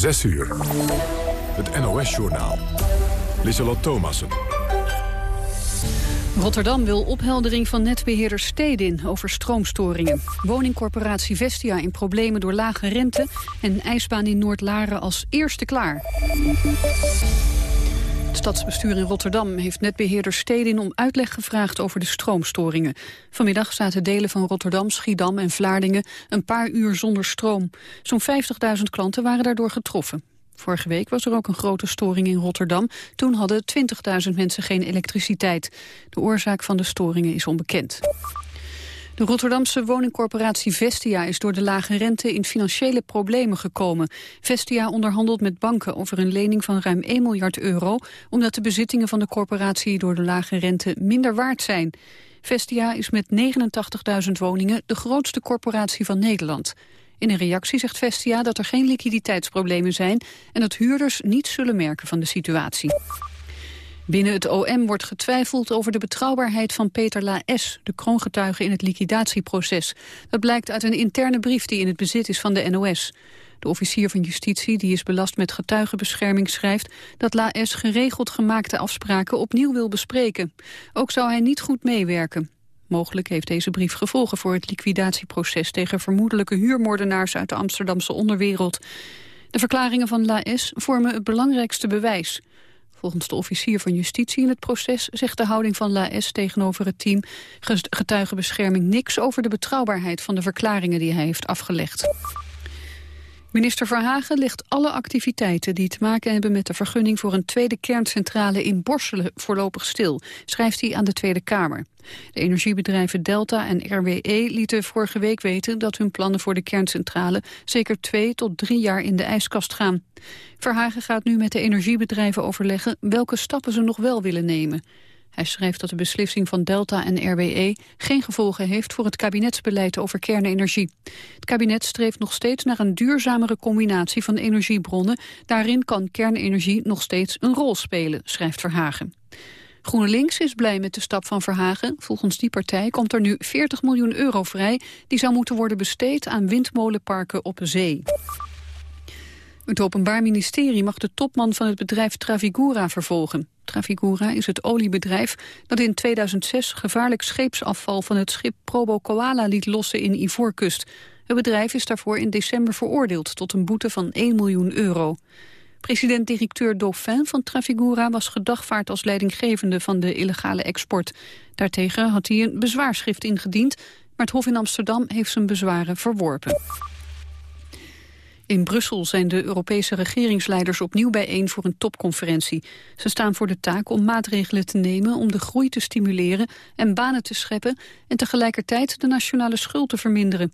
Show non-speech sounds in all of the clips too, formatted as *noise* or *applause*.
6 uur. Het NOS-journaal. Lissalot Thomassen. Rotterdam wil opheldering van netbeheerder Stedin over stroomstoringen. Woningcorporatie Vestia in problemen door lage rente... en ijsbaan in Noord-Laren als eerste klaar. Het stadsbestuur in Rotterdam heeft netbeheerder Stedin om uitleg gevraagd over de stroomstoringen. Vanmiddag zaten delen van Rotterdam, Schiedam en Vlaardingen een paar uur zonder stroom. Zo'n 50.000 klanten waren daardoor getroffen. Vorige week was er ook een grote storing in Rotterdam. Toen hadden 20.000 mensen geen elektriciteit. De oorzaak van de storingen is onbekend. De Rotterdamse woningcorporatie Vestia is door de lage rente in financiële problemen gekomen. Vestia onderhandelt met banken over een lening van ruim 1 miljard euro... omdat de bezittingen van de corporatie door de lage rente minder waard zijn. Vestia is met 89.000 woningen de grootste corporatie van Nederland. In een reactie zegt Vestia dat er geen liquiditeitsproblemen zijn... en dat huurders niets zullen merken van de situatie. Binnen het OM wordt getwijfeld over de betrouwbaarheid van Peter La de kroongetuige in het liquidatieproces. Dat blijkt uit een interne brief die in het bezit is van de NOS. De officier van justitie, die is belast met getuigenbescherming, schrijft dat La geregeld gemaakte afspraken opnieuw wil bespreken. Ook zou hij niet goed meewerken. Mogelijk heeft deze brief gevolgen voor het liquidatieproces tegen vermoedelijke huurmoordenaars uit de Amsterdamse onderwereld. De verklaringen van La vormen het belangrijkste bewijs. Volgens de officier van justitie in het proces zegt de houding van La S tegenover het team getuigenbescherming niks over de betrouwbaarheid van de verklaringen die hij heeft afgelegd. Minister Verhagen legt alle activiteiten die te maken hebben met de vergunning voor een tweede kerncentrale in Borselen voorlopig stil, schrijft hij aan de Tweede Kamer. De energiebedrijven Delta en RWE lieten vorige week weten dat hun plannen voor de kerncentrale zeker twee tot drie jaar in de ijskast gaan. Verhagen gaat nu met de energiebedrijven overleggen welke stappen ze nog wel willen nemen. Hij schrijft dat de beslissing van Delta en RWE geen gevolgen heeft voor het kabinetsbeleid over kernenergie. Het kabinet streeft nog steeds naar een duurzamere combinatie van energiebronnen. Daarin kan kernenergie nog steeds een rol spelen, schrijft Verhagen. GroenLinks is blij met de stap van Verhagen. Volgens die partij komt er nu 40 miljoen euro vrij... die zou moeten worden besteed aan windmolenparken op zee. Het Openbaar Ministerie mag de topman van het bedrijf Trafigura vervolgen. Trafigura is het oliebedrijf dat in 2006 gevaarlijk scheepsafval van het schip Probo Koala liet lossen in Ivoorkust. Het bedrijf is daarvoor in december veroordeeld tot een boete van 1 miljoen euro. President-directeur Dauphin van Trafigura was gedagvaard als leidinggevende van de illegale export. Daartegen had hij een bezwaarschrift ingediend, maar het Hof in Amsterdam heeft zijn bezwaren verworpen. In Brussel zijn de Europese regeringsleiders opnieuw bijeen voor een topconferentie. Ze staan voor de taak om maatregelen te nemen om de groei te stimuleren en banen te scheppen en tegelijkertijd de nationale schuld te verminderen.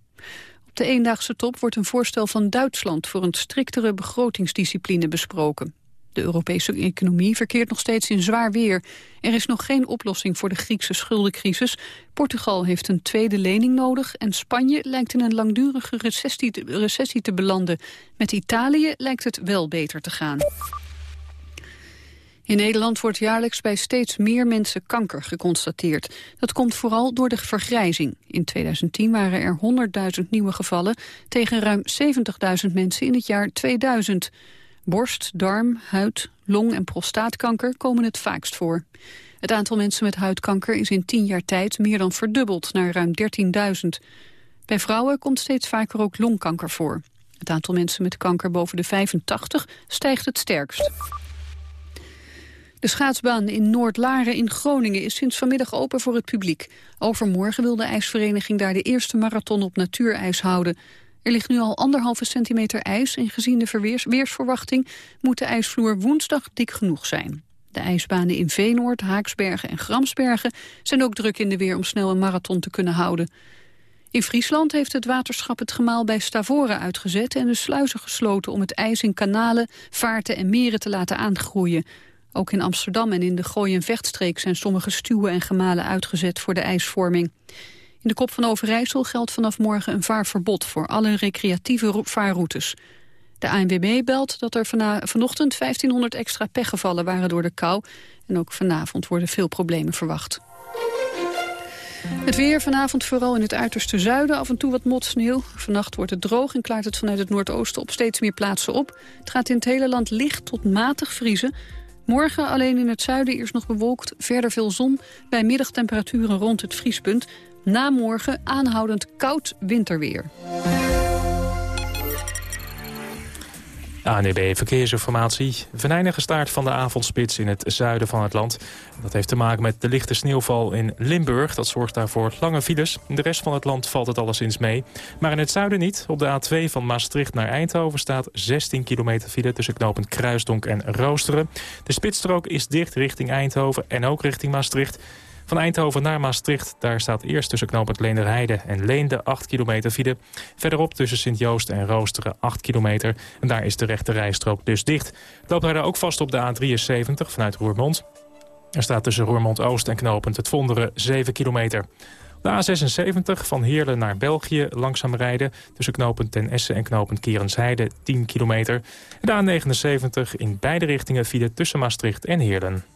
Op de eendaagse top wordt een voorstel van Duitsland voor een striktere begrotingsdiscipline besproken. De Europese economie verkeert nog steeds in zwaar weer. Er is nog geen oplossing voor de Griekse schuldencrisis. Portugal heeft een tweede lening nodig... en Spanje lijkt in een langdurige recessie te, recessie te belanden. Met Italië lijkt het wel beter te gaan. In Nederland wordt jaarlijks bij steeds meer mensen kanker geconstateerd. Dat komt vooral door de vergrijzing. In 2010 waren er 100.000 nieuwe gevallen... tegen ruim 70.000 mensen in het jaar 2000. Borst, darm, huid, long- en prostaatkanker komen het vaakst voor. Het aantal mensen met huidkanker is in tien jaar tijd meer dan verdubbeld naar ruim 13.000. Bij vrouwen komt steeds vaker ook longkanker voor. Het aantal mensen met kanker boven de 85 stijgt het sterkst. De schaatsbaan in Noord-Laren in Groningen is sinds vanmiddag open voor het publiek. Overmorgen wil de ijsvereniging daar de eerste marathon op natuurijs houden. Er ligt nu al anderhalve centimeter ijs en gezien de weersverwachting moet de ijsvloer woensdag dik genoeg zijn. De ijsbanen in Veenoord, Haaksbergen en Gramsbergen zijn ook druk in de weer om snel een marathon te kunnen houden. In Friesland heeft het waterschap het gemaal bij Stavoren uitgezet en de sluizen gesloten om het ijs in kanalen, vaarten en meren te laten aangroeien. Ook in Amsterdam en in de Gooi- en Vechtstreek zijn sommige stuwen en gemalen uitgezet voor de ijsvorming. In de kop van Overijssel geldt vanaf morgen een vaarverbod voor alle recreatieve vaarroutes. De ANWB belt dat er vanochtend 1500 extra pechgevallen waren door de kou. En ook vanavond worden veel problemen verwacht. Het weer vanavond vooral in het uiterste zuiden af en toe wat motsneeuw. Vannacht wordt het droog en klaart het vanuit het noordoosten op steeds meer plaatsen op. Het gaat in het hele land licht tot matig vriezen. Morgen alleen in het zuiden eerst nog bewolkt, verder veel zon... bij middagtemperaturen rond het vriespunt. Na morgen aanhoudend koud winterweer. ANEB Verkeersinformatie. Venijnige staart van de avondspits in het zuiden van het land. Dat heeft te maken met de lichte sneeuwval in Limburg. Dat zorgt daarvoor lange files. In de rest van het land valt het alleszins mee. Maar in het zuiden niet. Op de A2 van Maastricht naar Eindhoven staat 16 kilometer file... tussen knooppunt Kruisdonk en Roosteren. De spitsstrook is dicht richting Eindhoven en ook richting Maastricht. Van Eindhoven naar Maastricht, daar staat eerst tussen knooppunt Leenderheide en Leende 8 kilometer file. Verderop tussen Sint-Joost en Roosteren 8 kilometer. En daar is de rechte rijstrook dus dicht. Loopt daar ook vast op de A73 vanuit Roermond. Er staat tussen Roermond-Oost en knooppunt het Vonderen 7 kilometer. De A76 van Heerlen naar België langzaam rijden... tussen knooppunt Ten Essen en knooppunt Kierensheide 10 kilometer. En de A79 in beide richtingen file tussen Maastricht en Heerlen.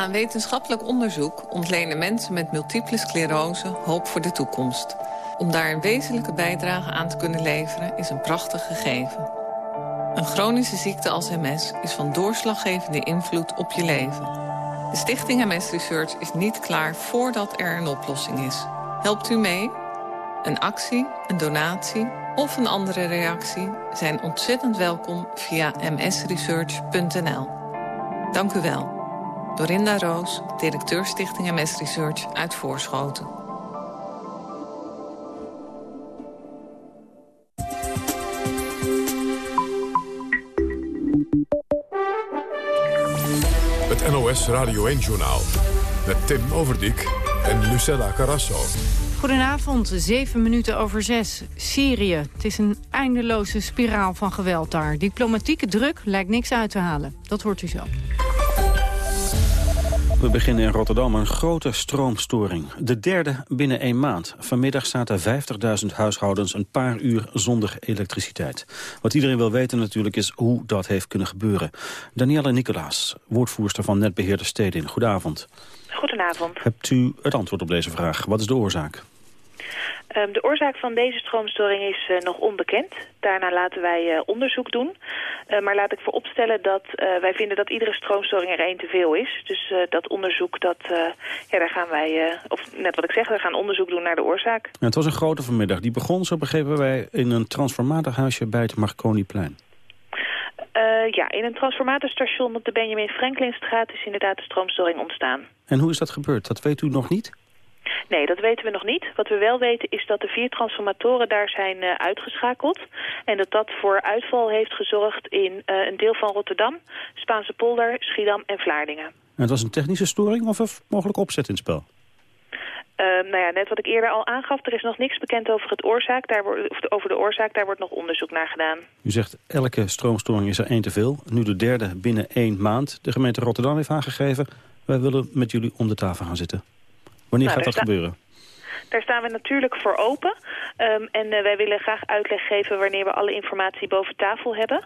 Aan wetenschappelijk onderzoek ontlenen mensen met multiple sclerose hoop voor de toekomst. Om daar een wezenlijke bijdrage aan te kunnen leveren is een prachtig gegeven. Een chronische ziekte als MS is van doorslaggevende invloed op je leven. De Stichting MS Research is niet klaar voordat er een oplossing is. Helpt u mee? Een actie, een donatie of een andere reactie zijn ontzettend welkom via msresearch.nl. Dank u wel. Dorinda Roos, directeur Stichting MS Research uit Voorschoten. NOS Radio 1-journaal. Met Tim Overdijk en Lucella Carasso. Goedenavond, zeven minuten over zes. Syrië. Het is een eindeloze spiraal van geweld daar. Diplomatieke druk lijkt niks uit te halen. Dat hoort u zo. We beginnen in Rotterdam een grote stroomstoring. De derde binnen één maand. Vanmiddag zaten 50.000 huishoudens een paar uur zonder elektriciteit. Wat iedereen wil weten natuurlijk is hoe dat heeft kunnen gebeuren. Danielle Nicolaas, woordvoerster van Netbeheerder Stedin. Goedenavond. Goedenavond. Hebt u het antwoord op deze vraag? Wat is de oorzaak? Um, de oorzaak van deze stroomstoring is uh, nog onbekend. Daarna laten wij uh, onderzoek doen. Uh, maar laat ik vooropstellen dat wij vinden dat iedere stroomstoring er één te veel is. Dus dat onderzoek, dat, ja, daar gaan wij, of net wat ik zeg, we gaan onderzoek doen naar de oorzaak. Het was een grote vanmiddag. Die begon, zo begrepen wij, in een transformatorhuisje bij het Marconiplein. ja, in een transformatorstation op de Benjamin Franklinstraat is inderdaad de stroomstoring ontstaan. En hoe is dat gebeurd? Dat weet u nog niet? Nee, dat weten we nog niet. Wat we wel weten is dat de vier transformatoren daar zijn uh, uitgeschakeld. En dat dat voor uitval heeft gezorgd in uh, een deel van Rotterdam, Spaanse polder, Schiedam en Vlaardingen. En het was een technische storing of een mogelijk opzet in het spel? Uh, nou ja, net wat ik eerder al aangaf, er is nog niks bekend over, het oorzaak. Daar wordt, of over de oorzaak. Daar wordt nog onderzoek naar gedaan. U zegt elke stroomstoring is er één te veel. Nu de derde binnen één maand. De gemeente Rotterdam heeft aangegeven... wij willen met jullie om de tafel gaan zitten. Wanneer nou, gaat dat gebeuren? Daar staan we natuurlijk voor open. Um, en uh, wij willen graag uitleg geven wanneer we alle informatie boven tafel hebben.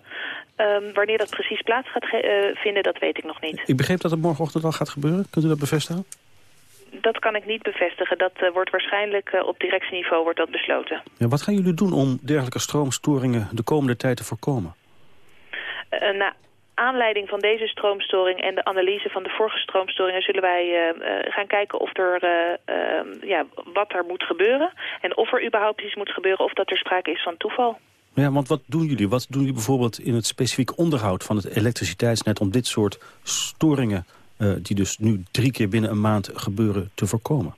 Um, wanneer dat precies plaats gaat uh, vinden, dat weet ik nog niet. Ik begreep dat het morgenochtend al gaat gebeuren. Kunt u dat bevestigen? Dat kan ik niet bevestigen. Dat uh, wordt waarschijnlijk op directieniveau wordt dat besloten. Ja, wat gaan jullie doen om dergelijke stroomstoringen de komende tijd te voorkomen? nou, aanleiding van deze stroomstoring en de analyse van de vorige stroomstoringen... zullen wij uh, gaan kijken of er, uh, ja, wat er moet gebeuren. En of er überhaupt iets moet gebeuren of dat er sprake is van toeval. Ja, want wat doen jullie? Wat doen jullie bijvoorbeeld in het specifiek onderhoud van het elektriciteitsnet... om dit soort storingen, die dus nu drie keer binnen een maand gebeuren, te voorkomen?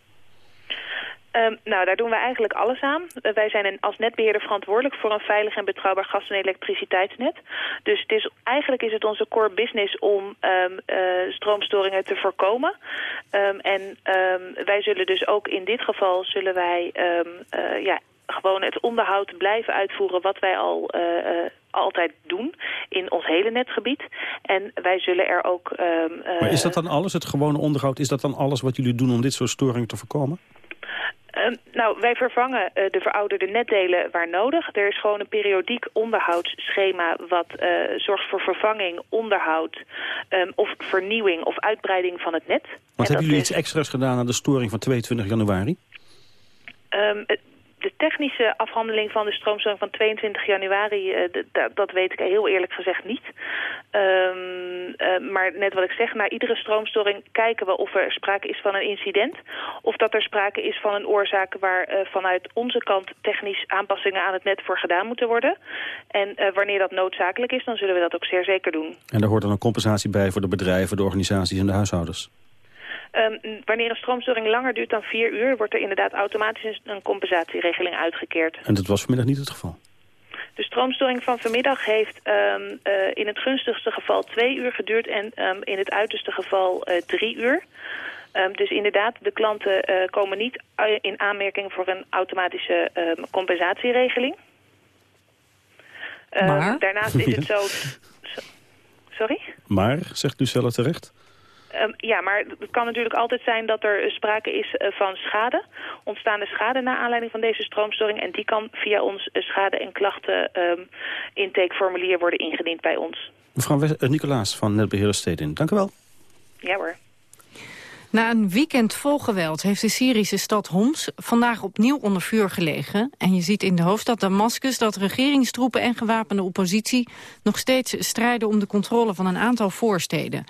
Um, nou, daar doen we eigenlijk alles aan. Uh, wij zijn als netbeheerder verantwoordelijk voor een veilig en betrouwbaar gas- en elektriciteitsnet. Dus het is, eigenlijk is het onze core business om um, uh, stroomstoringen te voorkomen. Um, en wij zullen dus ook in dit geval zullen wij uh, ja, gewoon het onderhoud blijven uitvoeren wat wij al altijd doen in ons hele netgebied. En wij zullen er ook... Ehm, maar is dat dan alles, het gewone onderhoud, is dat dan alles wat jullie doen om dit soort storingen te voorkomen? Ehm, nou, wij vervangen uh, de verouderde netdelen waar nodig. Er is gewoon een periodiek onderhoudsschema wat uh, zorgt voor vervanging, onderhoud um, of vernieuwing of uitbreiding van het net. Wat hebben jullie iets extra's gedaan aan de storing van 22 januari? Um, de technische afhandeling van de stroomstoring van 22 januari, uh, dat weet ik heel eerlijk gezegd niet. Um, uh, maar net wat ik zeg, na iedere stroomstoring kijken we of er sprake is van een incident. Of dat er sprake is van een oorzaak waar uh, vanuit onze kant technisch aanpassingen aan het net voor gedaan moeten worden. En wanneer dat noodzakelijk is, dan zullen we dat ook zeer zeker doen. En daar hoort dan een compensatie bij voor de bedrijven, de organisaties en de huishoudens? Um, wanneer een stroomstoring langer duurt dan vier uur... wordt er inderdaad automatisch een compensatieregeling uitgekeerd. En dat was vanmiddag niet het geval? De stroomstoring van vanmiddag heeft um, uh, in het gunstigste geval twee uur geduurd... en um, in het uiterste geval uh, drie uur. dus inderdaad, de klanten uh, komen niet in aanmerking voor een automatische compensatieregeling. maar? Daarnaast is het *laughs* zo... Sorry? Maar, zegt Lucella terecht? Um, ja, maar het kan natuurlijk altijd zijn dat er sprake is uh, van schade. Ontstaande schade naar aanleiding van deze stroomstoring. En die kan via ons uh, schade- en klachten um, intakeformulier worden ingediend bij ons. Mevrouw uh, Nicolaas van Netbeheerder Stedin, dank u wel. Ja hoor. Na een weekend vol geweld heeft de Syrische stad Homs vandaag opnieuw onder vuur gelegen. En je ziet in de hoofdstad Damascus dat regeringstroepen en gewapende oppositie nog steeds strijden om de controle van een aantal voorsteden.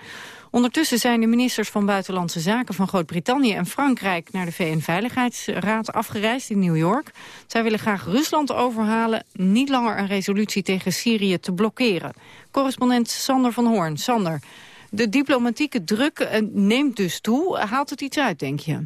Ondertussen zijn de ministers van Buitenlandse Zaken van Groot-Brittannië en Frankrijk naar de VN-veiligheidsraad afgereisd in New York. Zij willen graag Rusland overhalen niet langer een resolutie tegen Syrië te blokkeren. Correspondent Sander van Hoorn. Sander, de diplomatieke druk eh, neemt dus toe. Haalt het iets uit, denk je?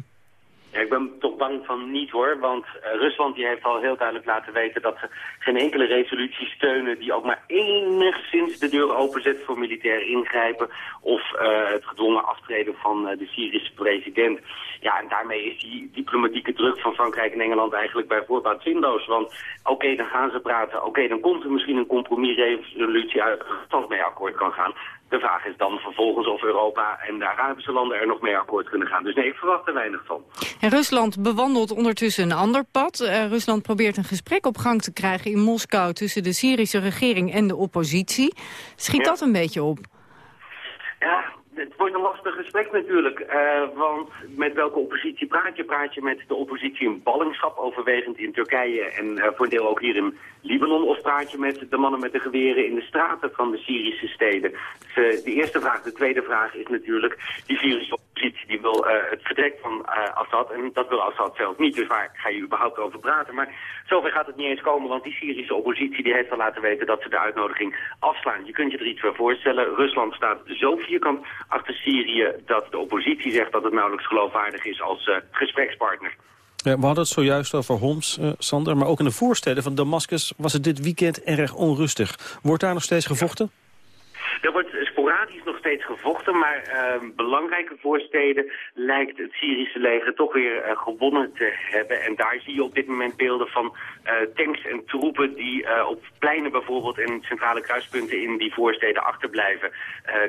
Ja, ik ben toch bang van niet hoor, want uh, Rusland die heeft al heel duidelijk laten weten dat ze geen enkele resolutie steunen die ook maar enigszins de deur openzet voor militair ingrijpen of uh, het gedwongen aftreden van uh, de Syrische president. Ja, en daarmee is die diplomatieke druk van Frankrijk en Engeland eigenlijk bij voorbaat zinloos. Want oké, dan gaan ze praten, oké, dan komt er misschien een compromisresolutie uit dat mee akkoord kan gaan. De vraag is dan vervolgens of Europa en de Arabische landen er nog mee akkoord kunnen gaan. Dus nee, ik verwacht er weinig van. En Rusland bewandelt ondertussen een ander pad. Uh, Rusland probeert een gesprek op gang te krijgen in Moskou... tussen de Syrische regering en de oppositie. Schiet ja. dat een beetje op? Ja, het wordt een lastig gesprek natuurlijk. Uh, want met welke oppositie praat je? Praat je met de oppositie in ballingschap, overwegend in Turkije en uh, voor een deel ook hier in Libanon? Of praat je met de mannen met de geweren in de straten van de Syrische steden? Dus, uh, de eerste vraag. De tweede vraag is natuurlijk, die Syrische oppositie die wil het vertrek van Assad. En dat wil Assad zelf niet, dus waar ga je überhaupt over praten? Maar zover gaat het niet eens komen, want die Syrische oppositie die heeft al laten weten dat ze de uitnodiging afslaan. Je kunt je er iets voor voorstellen. Rusland staat zo vierkant achter Syrië dat de oppositie zegt dat het nauwelijks geloofwaardig is als uh, gesprekspartner. Ja, we hadden het zojuist over Homs, uh, Sander, maar ook in de voorsteden van Damascus was het dit weekend erg onrustig. Wordt daar nog steeds gevochten? Ja. Er wordt steeds gevochten, maar uh, belangrijke voorsteden lijkt het Syrische leger toch weer uh, gewonnen te hebben. En daar zie je op dit moment beelden van uh, tanks en troepen die uh, op pleinen bijvoorbeeld en centrale kruispunten in die voorsteden achterblijven.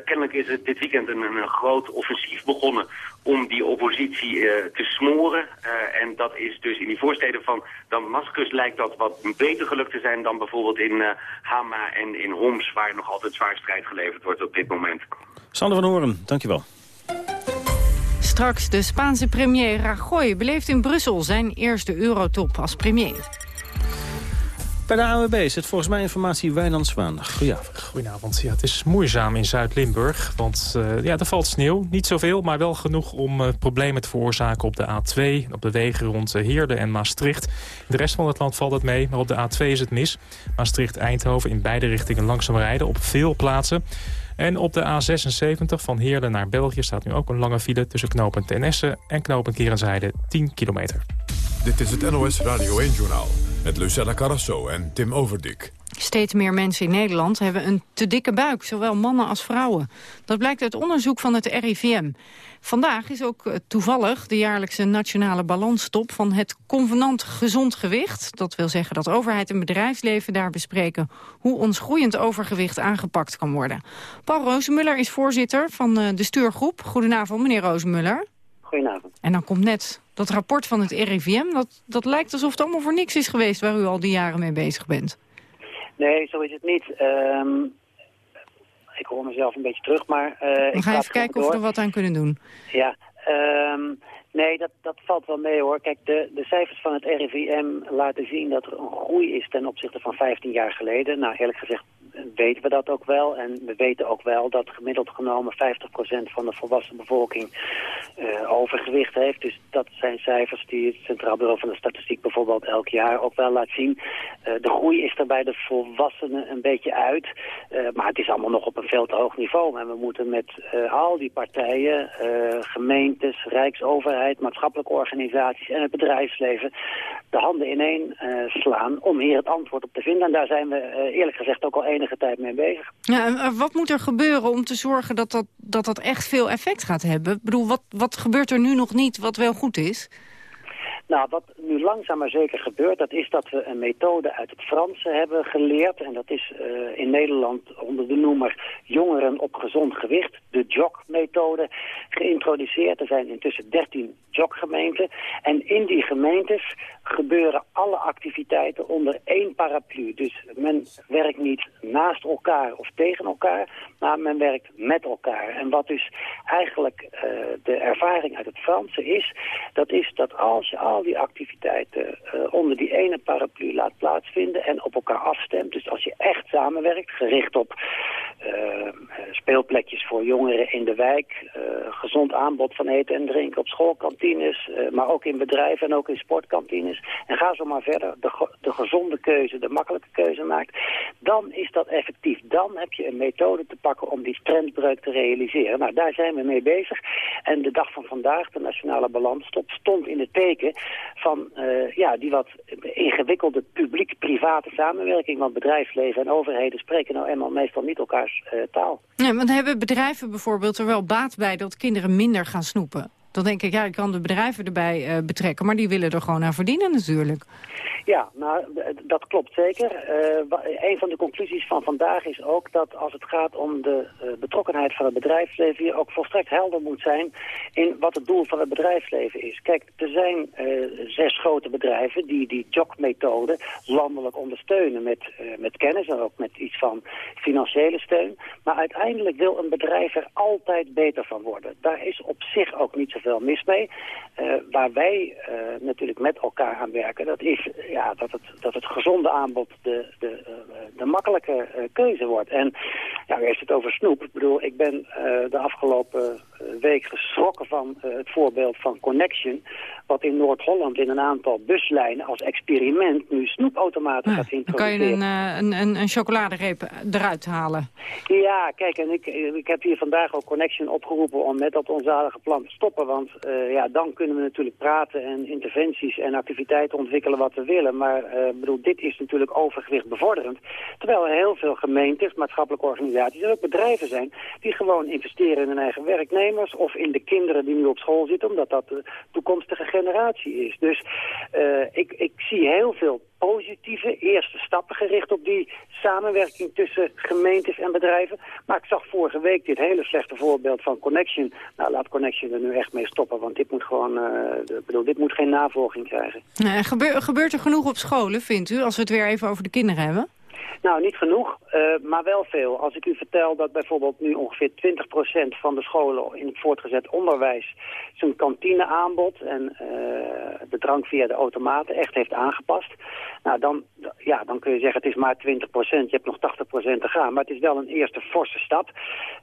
kennelijk is het dit weekend een, een groot offensief begonnen om die oppositie te smoren. en dat is dus in die voorsteden van Damascus lijkt dat wat beter gelukt te zijn dan bijvoorbeeld in Hama en in Homs, waar nog altijd zwaar strijd geleverd wordt op dit moment. Sander van Horen, dankjewel. Straks de Spaanse premier Rajoy beleeft in Brussel zijn eerste eurotop als premier. Bij de AWB zit volgens mij informatie Wijnand Zwaan. Goedenavond. Goedenavond. Ja, het is moeizaam in Zuid-Limburg. Want uh, ja, er valt sneeuw. Niet zoveel, maar wel genoeg om uh, problemen te veroorzaken op de A2. Op de wegen rond uh, Heerde en Maastricht. In de rest van het land valt het mee, maar op de A2 is het mis. Maastricht-Eindhoven in beide richtingen langzaam rijden op veel plaatsen. En op de A76 van Heerlen naar België staat nu ook een lange file... tussen knooppunt Tenesse en knooppunt Kerenzijde 10 kilometer. Dit is het NOS Radio 1-journaal met Lucella Carrasso en Tim Overdik. Steeds meer mensen in Nederland hebben een te dikke buik, zowel mannen als vrouwen. Dat blijkt uit onderzoek van het RIVM. Vandaag is ook eh, toevallig de jaarlijkse nationale balanstop van het convenant gezond gewicht. Dat wil zeggen dat overheid en bedrijfsleven daar bespreken hoe ons groeiend overgewicht aangepakt kan worden. Paul Rozenmuller is voorzitter van eh, de stuurgroep. Goedenavond, meneer Rozenmuller. Goedenavond. En dan komt net dat rapport van het RIVM. Dat, dat lijkt alsof het allemaal voor niks is geweest waar u al die jaren mee bezig bent. Nee, zo is het niet. Ehm, ik hoor mezelf een beetje terug, maar... Uh, we ik gaan even kijken of we er wat aan kunnen doen. Ja, um, nee, dat, dat valt wel mee hoor. Kijk, de, de cijfers van het RIVM laten zien dat er een groei is ten opzichte van 15 jaar geleden. Nou, eerlijk gezegd weten we dat ook wel. En we weten ook wel dat gemiddeld genomen 50% van de volwassen bevolking uh, overgewicht heeft. Dus dat zijn cijfers die het Centraal Bureau van de Statistiek bijvoorbeeld elk jaar ook wel laat zien. Uh, de groei is er bij de volwassenen een beetje uit. Uh, maar het is allemaal nog op een veel te hoog niveau. En we moeten met al die partijen, gemeentes, rijksoverheid, maatschappelijke organisaties en het bedrijfsleven de handen ineen slaan om hier het antwoord op te vinden. En daar zijn we eerlijk gezegd ook al enige tijd mee bezig. Ja, wat moet er gebeuren om te zorgen dat dat, dat, dat echt veel effect gaat hebben? Ik bedoel, wat, wat gebeurt er nu nog niet wat wel goed is? Nou, wat nu langzaam maar zeker gebeurt, dat is dat we een methode uit het Franse hebben geleerd. En dat is uh, in Nederland onder de noemer jongeren op gezond gewicht, de JOG-methode, geïntroduceerd. Er zijn intussen 13 JOG-gemeenten. En in die gemeentes gebeuren alle activiteiten onder één paraplu. Dus men werkt niet naast elkaar of tegen elkaar, maar men werkt met elkaar. En wat dus eigenlijk uh, de ervaring uit het Franse is, dat is dat als je al die activiteiten uh, onder die ene paraplu laat plaatsvinden en op elkaar afstemt, dus als je echt samenwerkt, gericht op uh, speelplekjes voor jongeren in de wijk, gezond aanbod van eten en drinken op schoolkantines, maar ook in bedrijven en ook in sportkantines, en ga zo maar verder, de, de gezonde keuze, de makkelijke keuze maakt, dan is dat effectief. Dan heb je een methode te pakken om die trendbreuk te realiseren. Nou, daar zijn we mee bezig. En de dag van vandaag, de nationale balansstop, stond in het teken van uh, ja, die wat ingewikkelde publiek-private samenwerking. Want bedrijfsleven en overheden spreken nou eenmaal meestal niet elkaars uh, taal. Ja, want hebben bedrijven bijvoorbeeld er wel baat bij dat kinderen minder gaan snoepen? Dan denk ik, ja, ik kan de bedrijven erbij uh, betrekken, maar die willen er gewoon aan verdienen natuurlijk. Ja, nou, dat klopt zeker. Uh, een van de conclusies van vandaag is ook dat als het gaat om de uh, betrokkenheid van het bedrijfsleven... hier ook volstrekt helder moet zijn in wat het doel van het bedrijfsleven is. Kijk, er zijn zes grote bedrijven die die JOC-methode landelijk ondersteunen... Met, met kennis en ook met iets van financiële steun. Maar uiteindelijk wil een bedrijf er altijd beter van worden. Daar is op zich ook niet zoveel mis mee. waar wij natuurlijk met elkaar aan werken, dat is ja, dat, het, dat het gezonde aanbod de, de, de makkelijke keuze wordt. En ja, u het over snoep. Ik bedoel, ik ben de afgelopen week geschrokken van het voorbeeld van Connection... wat in Noord-Holland in een aantal buslijnen als experiment nu snoepautomaten ja, gaat introduceren. Dan kan je een, een, een chocoladereep eruit halen. Ja, kijk, en ik, ik heb hier vandaag ook Connection opgeroepen om met dat onzalige plan te stoppen. Want ja, dan kunnen we natuurlijk praten en interventies en activiteiten ontwikkelen wat we willen. Maar uh, bedoel, dit is natuurlijk overgewicht bevorderend. Terwijl er heel veel gemeentes, maatschappelijke organisaties en ook bedrijven zijn... die gewoon investeren in hun eigen werknemers of in de kinderen die nu op school zitten... omdat dat de toekomstige generatie is. Dus uh, ik, ik zie heel veel positieve eerste stappen gericht op die samenwerking tussen gemeentes en bedrijven. Maar ik zag vorige week dit hele slechte voorbeeld van Connection. Nou, laat Connection er nu echt mee stoppen, want dit moet gewoon, uh, bedoel, dit moet geen navolging krijgen. Gebeur, gebeurt er genoeg op scholen, vindt u, als we het weer even over de kinderen hebben? Nou, niet genoeg, uh, maar wel veel. Als ik u vertel dat bijvoorbeeld nu ongeveer 20% van de scholen in het voortgezet onderwijs zijn kantineaanbod en uh, de drank via de automaten echt heeft aangepast. Nou, dan, ja, dan kun je zeggen het is maar 20%, je hebt nog 80% te gaan. Maar het is wel een eerste forse stap.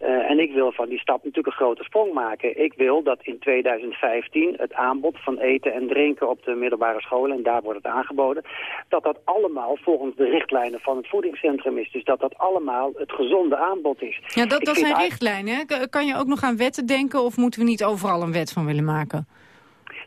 Uh, en ik wil van die stap natuurlijk een grote sprong maken. Ik wil dat in 2015 het aanbod van eten en drinken op de middelbare scholen, en daar wordt het aangeboden, dat dat allemaal volgens de richtlijnen van het voedingscentrum is. Dus dat dat allemaal het gezonde aanbod is. Ja, dat, dat zijn richtlijnen. Kan je ook nog aan wetten denken of moeten we niet overal een wet van willen maken?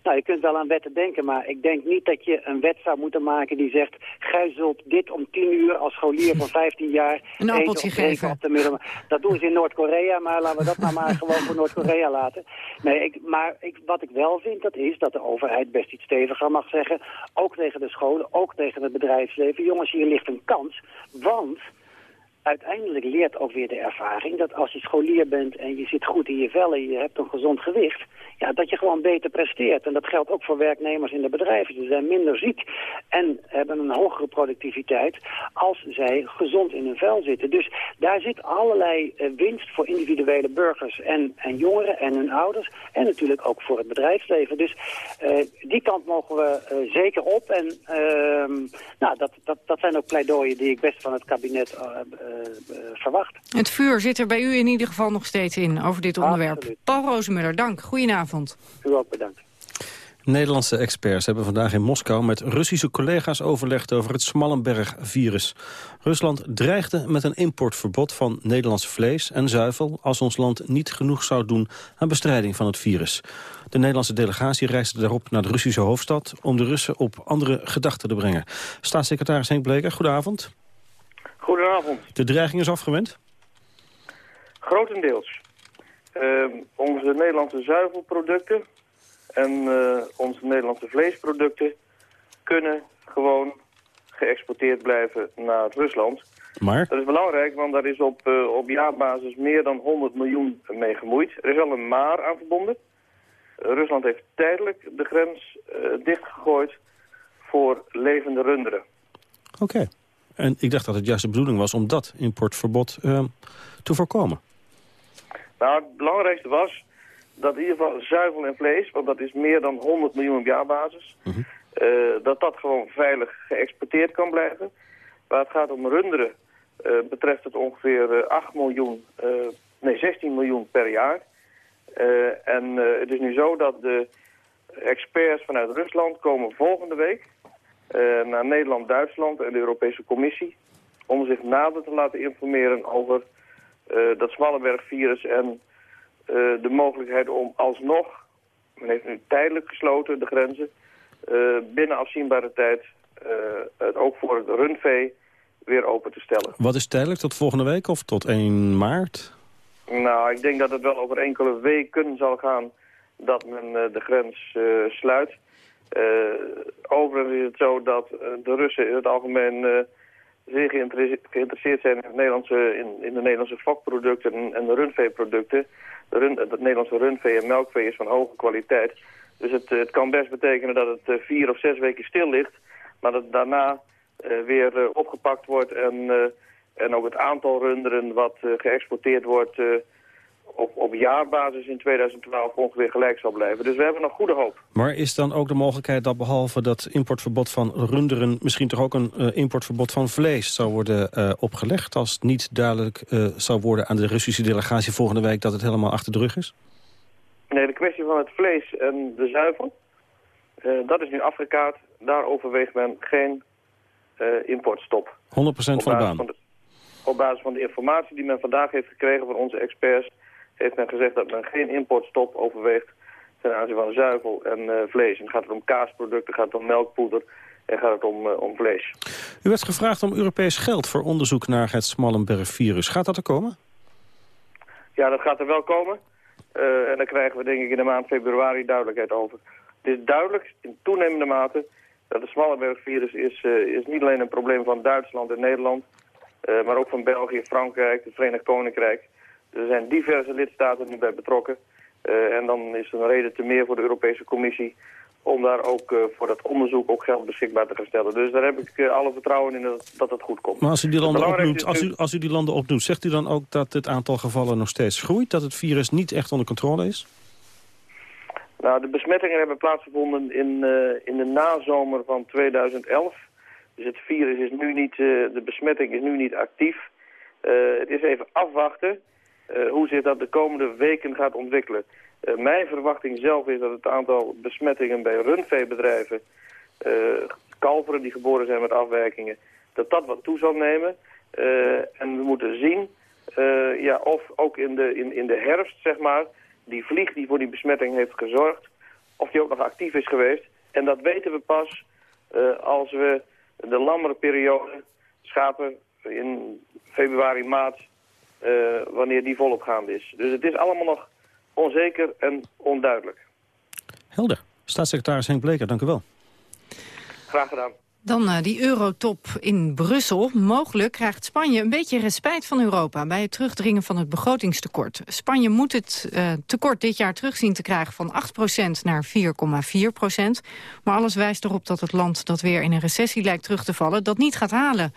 Nou, je kunt wel aan wetten denken, maar ik denk niet dat je een wet zou moeten maken die zegt... gij zult dit om tien uur als scholier van 15 jaar... *laughs* een appeltje geven. Op de middel... Dat doen ze in Noord-Korea, maar laten we dat nou maar gewoon voor Noord-Korea laten. Nee, ik, maar ik, wat ik wel vind, dat is dat de overheid best iets steviger mag zeggen. Ook tegen de scholen, ook tegen het bedrijfsleven. Jongens, hier ligt een kans, want uiteindelijk leert ook weer de ervaring dat als je scholier bent en je zit goed in je vel en je hebt een gezond gewicht, ja, dat je gewoon beter presteert. En dat geldt ook voor werknemers in de bedrijven. Ze zijn minder ziek en hebben een hogere productiviteit als zij gezond in hun vel zitten. Dus daar zit allerlei uh, winst voor individuele burgers en, en jongeren en hun ouders en natuurlijk ook voor het bedrijfsleven. Dus uh, die kant mogen we uh, zeker op en ehm, nou, dat, dat, dat zijn ook pleidooien die ik best van het kabinet eh, verwacht. Het vuur zit er bij u in ieder geval nog steeds in over dit onderwerp. Absoluut. Paul Rozemuller, dank. Goedenavond. U ook bedankt. Nederlandse experts hebben vandaag in Moskou met Russische collega's overlegd over het Smallenberg-virus. Rusland dreigde met een importverbod van Nederlands vlees en zuivel als ons land niet genoeg zou doen aan bestrijding van het virus. De Nederlandse delegatie reisde daarop naar de Russische hoofdstad om de Russen op andere gedachten te brengen. Staatssecretaris Henk Bleker, goedenavond. Goedenavond. De dreiging is afgewend? Grotendeels. Uh, onze Nederlandse zuivelproducten en uh, onze Nederlandse vleesproducten kunnen gewoon geëxporteerd blijven naar Rusland. Maar? Dat is belangrijk, want daar is op, uh, op jaarbasis meer dan 100 miljoen mee gemoeid. Er is wel een maar aan verbonden. Rusland heeft tijdelijk de grens dichtgegooid voor levende runderen. Oké. Okay. En ik dacht dat het juist de bedoeling was om dat importverbod uh, te voorkomen. Nou, het belangrijkste was dat in ieder geval zuivel en vlees, want dat is meer dan 100 miljoen op jaarbasis, uh -huh. uh, dat dat gewoon veilig geëxporteerd kan blijven. Waar het gaat om runderen uh, betreft het ongeveer 8 miljoen, nee 16 miljoen per jaar. en het is nu zo dat de experts vanuit Rusland komen volgende week naar Nederland, Duitsland en de Europese Commissie... om zich nader te laten informeren over uh, dat Smallenberg-virus... en uh, de mogelijkheid om alsnog, men heeft nu tijdelijk gesloten de grenzen... binnen afzienbare tijd het ook voor het rundvee weer open te stellen. Wat is tijdelijk, tot volgende week of tot 1 maart? Nou, ik denk dat het wel over enkele weken zal gaan dat men de grens sluit... Uh, overigens is het zo dat uh, de Russen in het algemeen uh, zeer geïnteresseerd zijn in, Nederlandse, in, in de Nederlandse fokproducten en, de rundveeproducten. De het Nederlandse rundvee en melkvee is van hoge kwaliteit. Dus het, het kan best betekenen dat het vier of zes weken stil ligt, maar dat het daarna weer opgepakt wordt en, en ook het aantal runderen wat geëxporteerd wordt op, op jaarbasis in 2012 ongeveer gelijk zal blijven. Dus we hebben nog goede hoop. Maar is dan ook de mogelijkheid dat behalve dat importverbod van runderen... misschien toch ook een uh, importverbod van vlees zou worden uh, opgelegd... als niet duidelijk uh, zou worden aan de Russische delegatie volgende week... dat het helemaal achter de rug is? Nee, de kwestie van het vlees en de zuivel, dat is nu afgekaart. Daar overweegt men geen importstop. 100% van de baan? Van de, op basis van de informatie die men vandaag heeft gekregen van onze experts heeft men gezegd dat men geen importstop overweegt ten aanzien van zuivel en uh, vlees. En gaat het om kaasproducten, gaat het om melkpoeder en gaat het om, uh, om vlees. U werd gevraagd om Europees geld voor onderzoek naar het Smallenberg-virus. Gaat dat er komen? Ja, dat gaat er wel komen. Uh, en daar krijgen we denk ik in de maand februari duidelijkheid over. Het is duidelijk in toenemende mate dat het Smallenberg-virus is, is niet alleen een probleem van Duitsland en Nederland... maar ook van België, Frankrijk, het Verenigd Koninkrijk... Er zijn diverse lidstaten nu bij betrokken. Uh, en dan is er een reden te meer voor de Europese Commissie om daar ook uh, voor dat onderzoek ook geld beschikbaar te gaan stellen. Dus daar heb ik uh, alle vertrouwen in dat, dat het goed komt. Maar als u, die landen opnoemt, als, u, als u die landen opnoemt, zegt u dan ook dat het aantal gevallen nog steeds groeit? Dat het virus niet echt onder controle is? Nou, de besmettingen hebben plaatsgevonden in, in de nazomer van 2011. Dus het virus is nu niet, de besmetting is nu niet actief. het is even afwachten. Uh, hoe zich dat de komende weken gaat ontwikkelen. Uh, mijn verwachting zelf is dat het aantal besmettingen bij rundveebedrijven, uh, kalveren die geboren zijn met afwijkingen, dat dat wat toe zal nemen. en we moeten zien ja, of ook in de, in, in de herfst, zeg maar, die vlieg die voor die besmetting heeft gezorgd, of die ook nog actief is geweest. En dat weten we pas als we de lammere periode, schapen in februari, maart, wanneer die volop gaande is. Dus het is allemaal nog onzeker en onduidelijk. Helder. Staatssecretaris Henk Bleker, dank u wel. Graag gedaan. Dan uh, die eurotop in Brussel. Mogelijk krijgt Spanje een beetje respijt van Europa... bij het terugdringen van het begrotingstekort. Spanje moet het uh, tekort dit jaar terugzien te krijgen van 8% naar 4,4% Maar alles wijst erop dat het land dat weer in een recessie lijkt terug te vallen... dat niet gaat halen.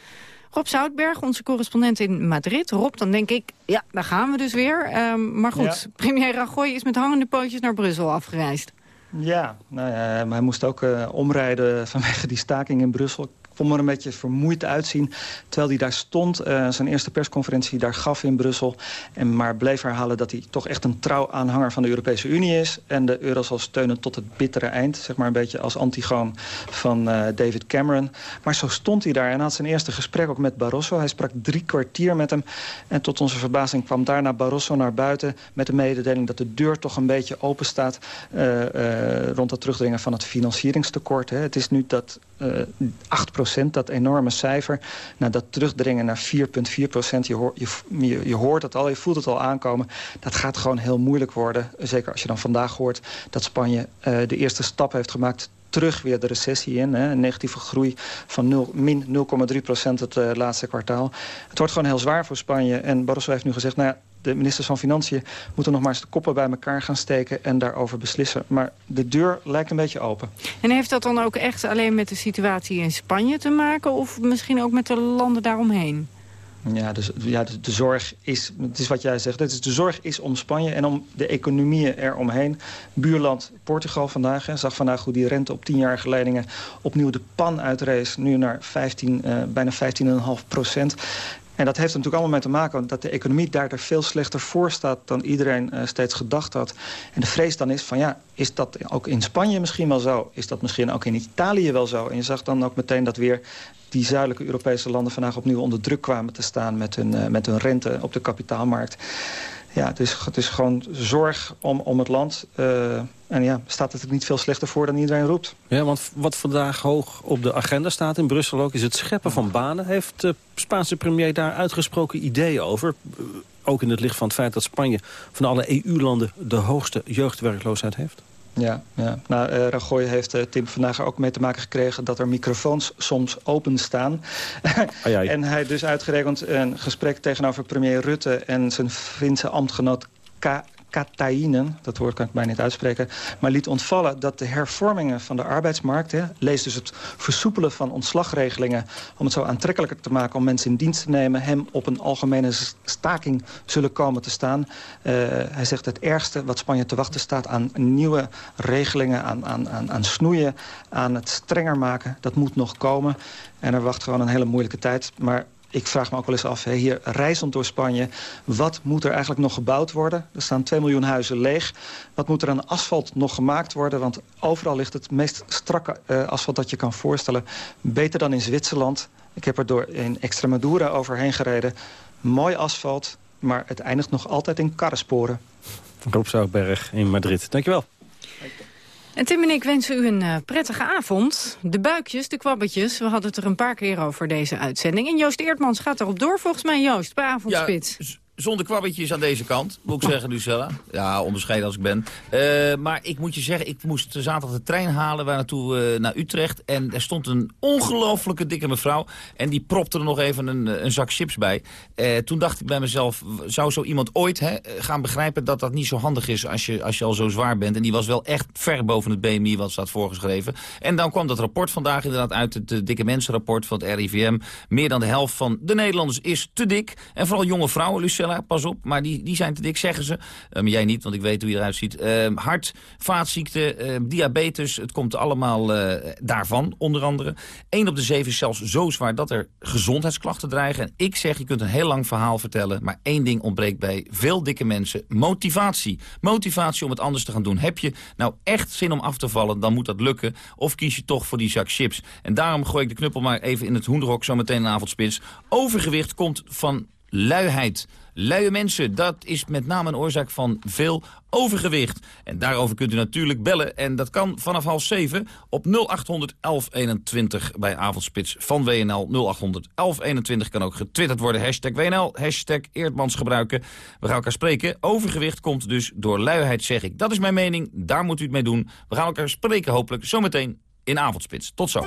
Rob Zoutberg, onze correspondent in Madrid. Rob, dan denk ik, ja, daar gaan we dus weer. Um, maar goed, premier Rajoy is met hangende pootjes naar Brussel afgereisd. Ja, nou ja, hij moest ook uh, omrijden vanwege die staking in Brussel me er een beetje vermoeid uitzien. Terwijl hij daar stond, uh, zijn eerste persconferentie daar gaf in Brussel. En maar bleef herhalen dat hij toch echt een trouw aanhanger van de Europese Unie is. En de euro zal steunen tot het bittere eind. Zeg maar een beetje als antigoon van uh, David Cameron. Maar zo stond hij daar en had zijn eerste gesprek ook met Barroso. Hij sprak drie kwartier met hem. En tot onze verbazing kwam daarna Barroso naar buiten... met de mededeling dat de deur toch een beetje open staat... Uh, rond het terugdringen van het financieringstekort. Hè. Het is nu dat 8% dat enorme cijfer. Nou, dat terugdringen naar 4,4 procent, je, hoor, je, je, hoort het al, je voelt het al aankomen. Dat gaat gewoon heel moeilijk worden. Zeker als je dan vandaag hoort dat Spanje uh, de eerste stap heeft gemaakt terug weer de recessie in. Hè. Een negatieve groei van 0, min 0,3 procent het uh, laatste kwartaal. Het wordt gewoon heel zwaar voor Spanje. En Barroso heeft nu gezegd... Nou ja, de ministers van Financiën moeten nog maar eens de koppen bij elkaar gaan steken en daarover beslissen. Maar de deur lijkt een beetje open. En heeft dat dan ook echt alleen met de situatie in Spanje te maken of misschien ook met de landen daaromheen? Ja, dus, ja de, de, zorg is, het is wat jij zegt, het is, de zorg is om Spanje en om de economieën eromheen. Buurland Portugal vandaag, hè, zag vandaag hoe die rente op 10-jarige leningen opnieuw de pan uitrees. Nu naar 15, uh, bijna 15,5 procent. En dat heeft natuurlijk allemaal mee te maken... dat de economie daar er veel slechter voor staat... dan iedereen uh, steeds gedacht had. En de vrees dan is van ja, is dat ook in Spanje misschien wel zo? Is dat misschien ook in Italië wel zo? En je zag dan ook meteen dat weer die zuidelijke Europese landen... vandaag opnieuw onder druk kwamen te staan... met hun, uh, met hun rente op de kapitaalmarkt ja, het is, het is gewoon zorg om, om het land. Uh, en ja, staat het er niet veel slechter voor dan iedereen roept. Ja, want wat vandaag hoog op de agenda staat in Brussel ook... is het scheppen van banen. Heeft de Spaanse premier daar uitgesproken ideeën over? Ook in het licht van het feit dat Spanje van alle EU-landen... de hoogste jeugdwerkloosheid heeft? Ja, ja. Nou, uh, Rajoy heeft uh, Tim vandaag ook mee te maken gekregen... dat er microfoons soms openstaan. *laughs* en hij dus uitgerekend een gesprek tegenover premier Rutte... en zijn Finse ambtgenoot K Katainen, dat woord kan ik bijna niet uitspreken... maar liet ontvallen dat de hervormingen van de arbeidsmarkt... Hè, lees dus het versoepelen van ontslagregelingen... om het zo aantrekkelijker te maken om mensen in dienst te nemen... hem op een algemene staking zullen komen te staan. Uh, hij zegt het ergste wat Spanje te wachten staat aan nieuwe regelingen... aan, aan, aan, aan snoeien, aan het strenger maken. Dat moet nog komen. En er wacht gewoon een hele moeilijke tijd. Maar ik vraag me ook wel eens af, hier reizend door Spanje... wat moet er eigenlijk nog gebouwd worden? Er staan 2 miljoen huizen leeg. Wat moet er aan asfalt nog gemaakt worden? Want overal ligt het meest strakke uh, asfalt dat je kan voorstellen. Beter dan in Zwitserland. Ik heb er door in Extremadura overheen gereden. Mooi asfalt, maar het eindigt nog altijd in karrensporen. Rob Zoutberg in Madrid. Dankjewel. En Tim en ik wensen u een uh, prettige avond. De buikjes, de kwabbetjes, we hadden het er een paar keer over deze uitzending. En Joost Eertmans gaat erop door, volgens mij Joost, bij Avondspits. Ja, zonder kwabbetjes aan deze kant, moet ik zeggen, Lucella. Ja, onderscheiden als ik ben. Uh, maar ik moet je zeggen, ik moest zaterdag de trein halen waar naartoe uh, naar Utrecht. En er stond een ongelooflijke dikke mevrouw. En die propte er nog even een, een zak chips bij. Uh, toen dacht ik bij mezelf, zou zo iemand ooit hè, gaan begrijpen dat dat niet zo handig is als je, als je al zo zwaar bent. En die was wel echt ver boven het BMI wat staat voorgeschreven. En dan kwam dat rapport vandaag inderdaad uit, het dikke mensenrapport van het RIVM. Meer dan de helft van de Nederlanders is te dik. En vooral jonge vrouwen, Lucella pas op. Maar die, die zijn te dik, zeggen ze. Maar jij niet, want ik weet hoe je eruit ziet. Uh, hart, vaatziekte, uh, diabetes, het komt allemaal eh, daarvan, onder andere. 1 op de 7 is zelfs zo zwaar dat er gezondheidsklachten dreigen. En ik zeg, je kunt een heel lang verhaal vertellen... maar één ding ontbreekt bij veel dikke mensen. Motivatie. Motivatie om het anders te gaan doen. Heb je nou echt zin om af te vallen, dan moet dat lukken. Of kies je toch voor die zak chips. En daarom gooi ik de knuppel maar even in het hoenderhok... zometeen een avondspits. Overgewicht komt van luiheid. Luie mensen, dat is met name een oorzaak van veel overgewicht. En daarover kunt u natuurlijk bellen. En dat kan vanaf half zeven op 0800 1121 bij Avondspits van WNL. 0800 1121 kan ook getwitterd worden. Hashtag WNL, hashtag Eerdmans gebruiken. We gaan elkaar spreken. Overgewicht komt dus door luiheid, zeg ik. Dat is mijn mening. Daar moet u het mee doen. We gaan elkaar spreken hopelijk zometeen in Avondspits. Tot zo.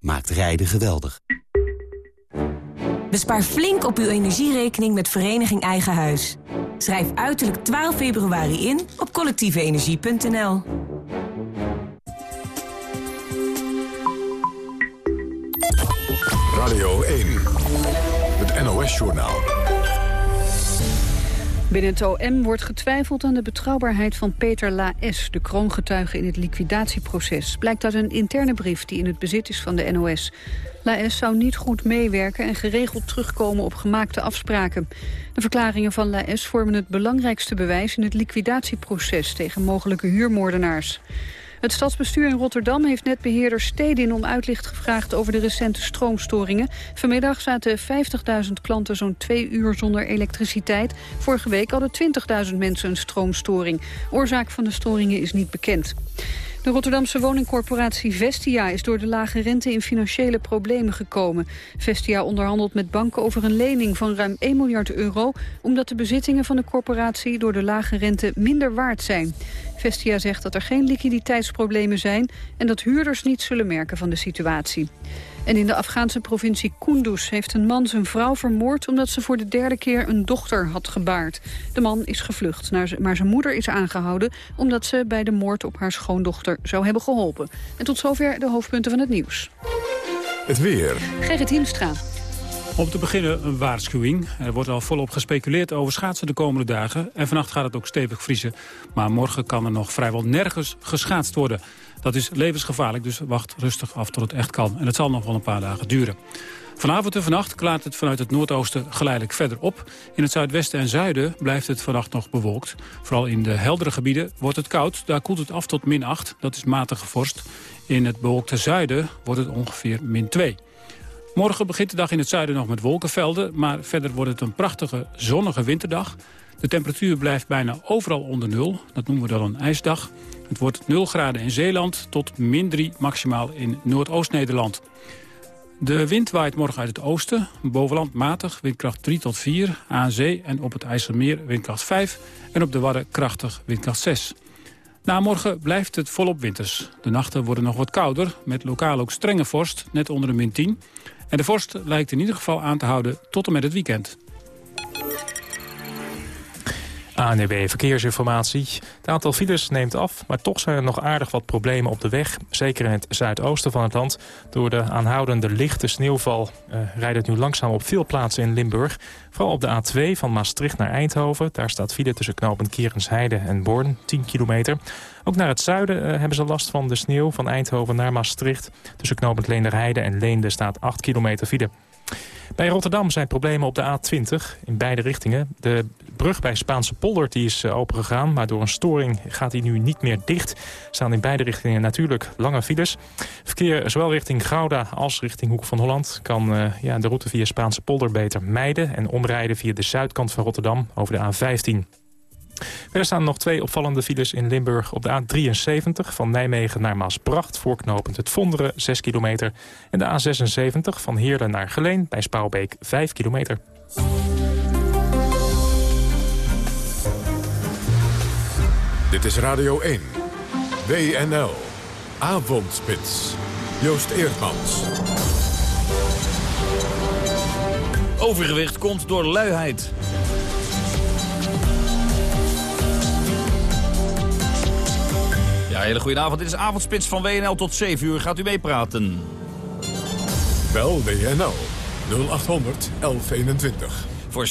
maakt rijden geweldig. Bespaar flink op uw energierekening met Vereniging Eigen Huis. Schrijf uiterlijk 12 februari in op collectieveenergie.nl. Radio 1, het NOS-journaal. Binnen het OM wordt getwijfeld aan de betrouwbaarheid van Peter Laes... de kroongetuige in het liquidatieproces. Blijkt uit een interne brief die in het bezit is van de NOS. Laes zou niet goed meewerken en geregeld terugkomen op gemaakte afspraken. De verklaringen van Laes vormen het belangrijkste bewijs... in het liquidatieproces tegen mogelijke huurmoordenaars. Het stadsbestuur in Rotterdam heeft netbeheerder Stedin om uitlicht gevraagd over de recente stroomstoringen. Vanmiddag zaten 50.000 klanten zo'n twee uur zonder elektriciteit. Vorige week hadden 20.000 mensen een stroomstoring. Oorzaak van de storingen is niet bekend. De Rotterdamse woningcorporatie Vestia is door de lage rente in financiële problemen gekomen. Vestia onderhandelt met banken over een lening van ruim 1 miljard euro... omdat de bezittingen van de corporatie door de lage rente minder waard zijn. Vestia zegt dat er geen liquiditeitsproblemen zijn... en dat huurders niet zullen merken van de situatie. En in de Afghaanse provincie Kunduz heeft een man zijn vrouw vermoord... omdat ze voor de derde keer een dochter had gebaard. De man is gevlucht, maar zijn moeder is aangehouden... omdat ze bij de moord op haar schoondochter zou hebben geholpen. En tot zover de hoofdpunten van het nieuws. Het weer. Gerrit Hiemstra. Om te beginnen een waarschuwing. Er wordt al volop gespeculeerd over schaatsen de komende dagen. En vannacht gaat het ook stevig vriezen. Maar morgen kan er nog vrijwel nergens geschaatst worden. Dat is levensgevaarlijk, dus wacht rustig af tot het echt kan. En het zal nog wel een paar dagen duren. Vanavond en vannacht klaart het vanuit het noordoosten geleidelijk verder op. In het zuidwesten en zuiden blijft het vannacht nog bewolkt. Vooral in de heldere gebieden wordt het koud. Daar koelt het af tot min 8, dat is matige vorst. In het bewolkte zuiden wordt het ongeveer min 2. Morgen begint de dag in het zuiden nog met wolkenvelden... maar verder wordt het een prachtige zonnige winterdag. De temperatuur blijft bijna overal onder nul. Dat noemen we dan een ijsdag. Het wordt 0 graden in Zeeland tot min 3 maximaal in Noordoost-Nederland. De wind waait morgen uit het oosten. Bovenland matig, windkracht 3 tot 4. Aan zee en op het IJsselmeer windkracht 5. En op de Wadden krachtig windkracht 6. Na morgen blijft het volop winters. De nachten worden nog wat kouder, met lokaal ook strenge vorst, net onder de min 10. En de vorst lijkt in ieder geval aan te houden tot en met het weekend. ANEB Verkeersinformatie. Het aantal files neemt af, maar toch zijn er nog aardig wat problemen op de weg. Zeker in het zuidoosten van het land. Door de aanhoudende lichte sneeuwval uh, rijdt het nu langzaam op veel plaatsen in Limburg. Vooral op de A2 van Maastricht naar Eindhoven. Daar staat file tussen knooppunt Kierensheide en Born, 10 kilometer. Ook naar het zuiden uh, hebben ze last van de sneeuw van Eindhoven naar Maastricht. Tussen knooppunt Leenderheide en Leende staat 8 kilometer file. Bij Rotterdam zijn problemen op de A20 in beide richtingen. De brug bij Spaanse polder die is eh, opengegaan, maar door een storing gaat die nu niet meer dicht. Staan in beide richtingen natuurlijk lange files. Verkeer zowel richting Gouda als richting Hoek van Holland... kan uh, ja, de route via Spaanse polder beter mijden... en omrijden via de zuidkant van Rotterdam over de A15. Verder staan nog twee opvallende files in Limburg op de A73... van Nijmegen naar Maasbracht, voorknopend het Vonderen, 6 kilometer... en de A76 van Heerlen naar Geleen bij Spaalbeek, 5 kilometer. Dit is Radio 1, WNL, Avondspits, Joost Eerdmans. Overgewicht komt door luiheid. Ja, hele goede avond. Dit is Avondspits van WNL tot 7 uur. Gaat u meepraten? Bel WNL 0800 1121. Voor 60%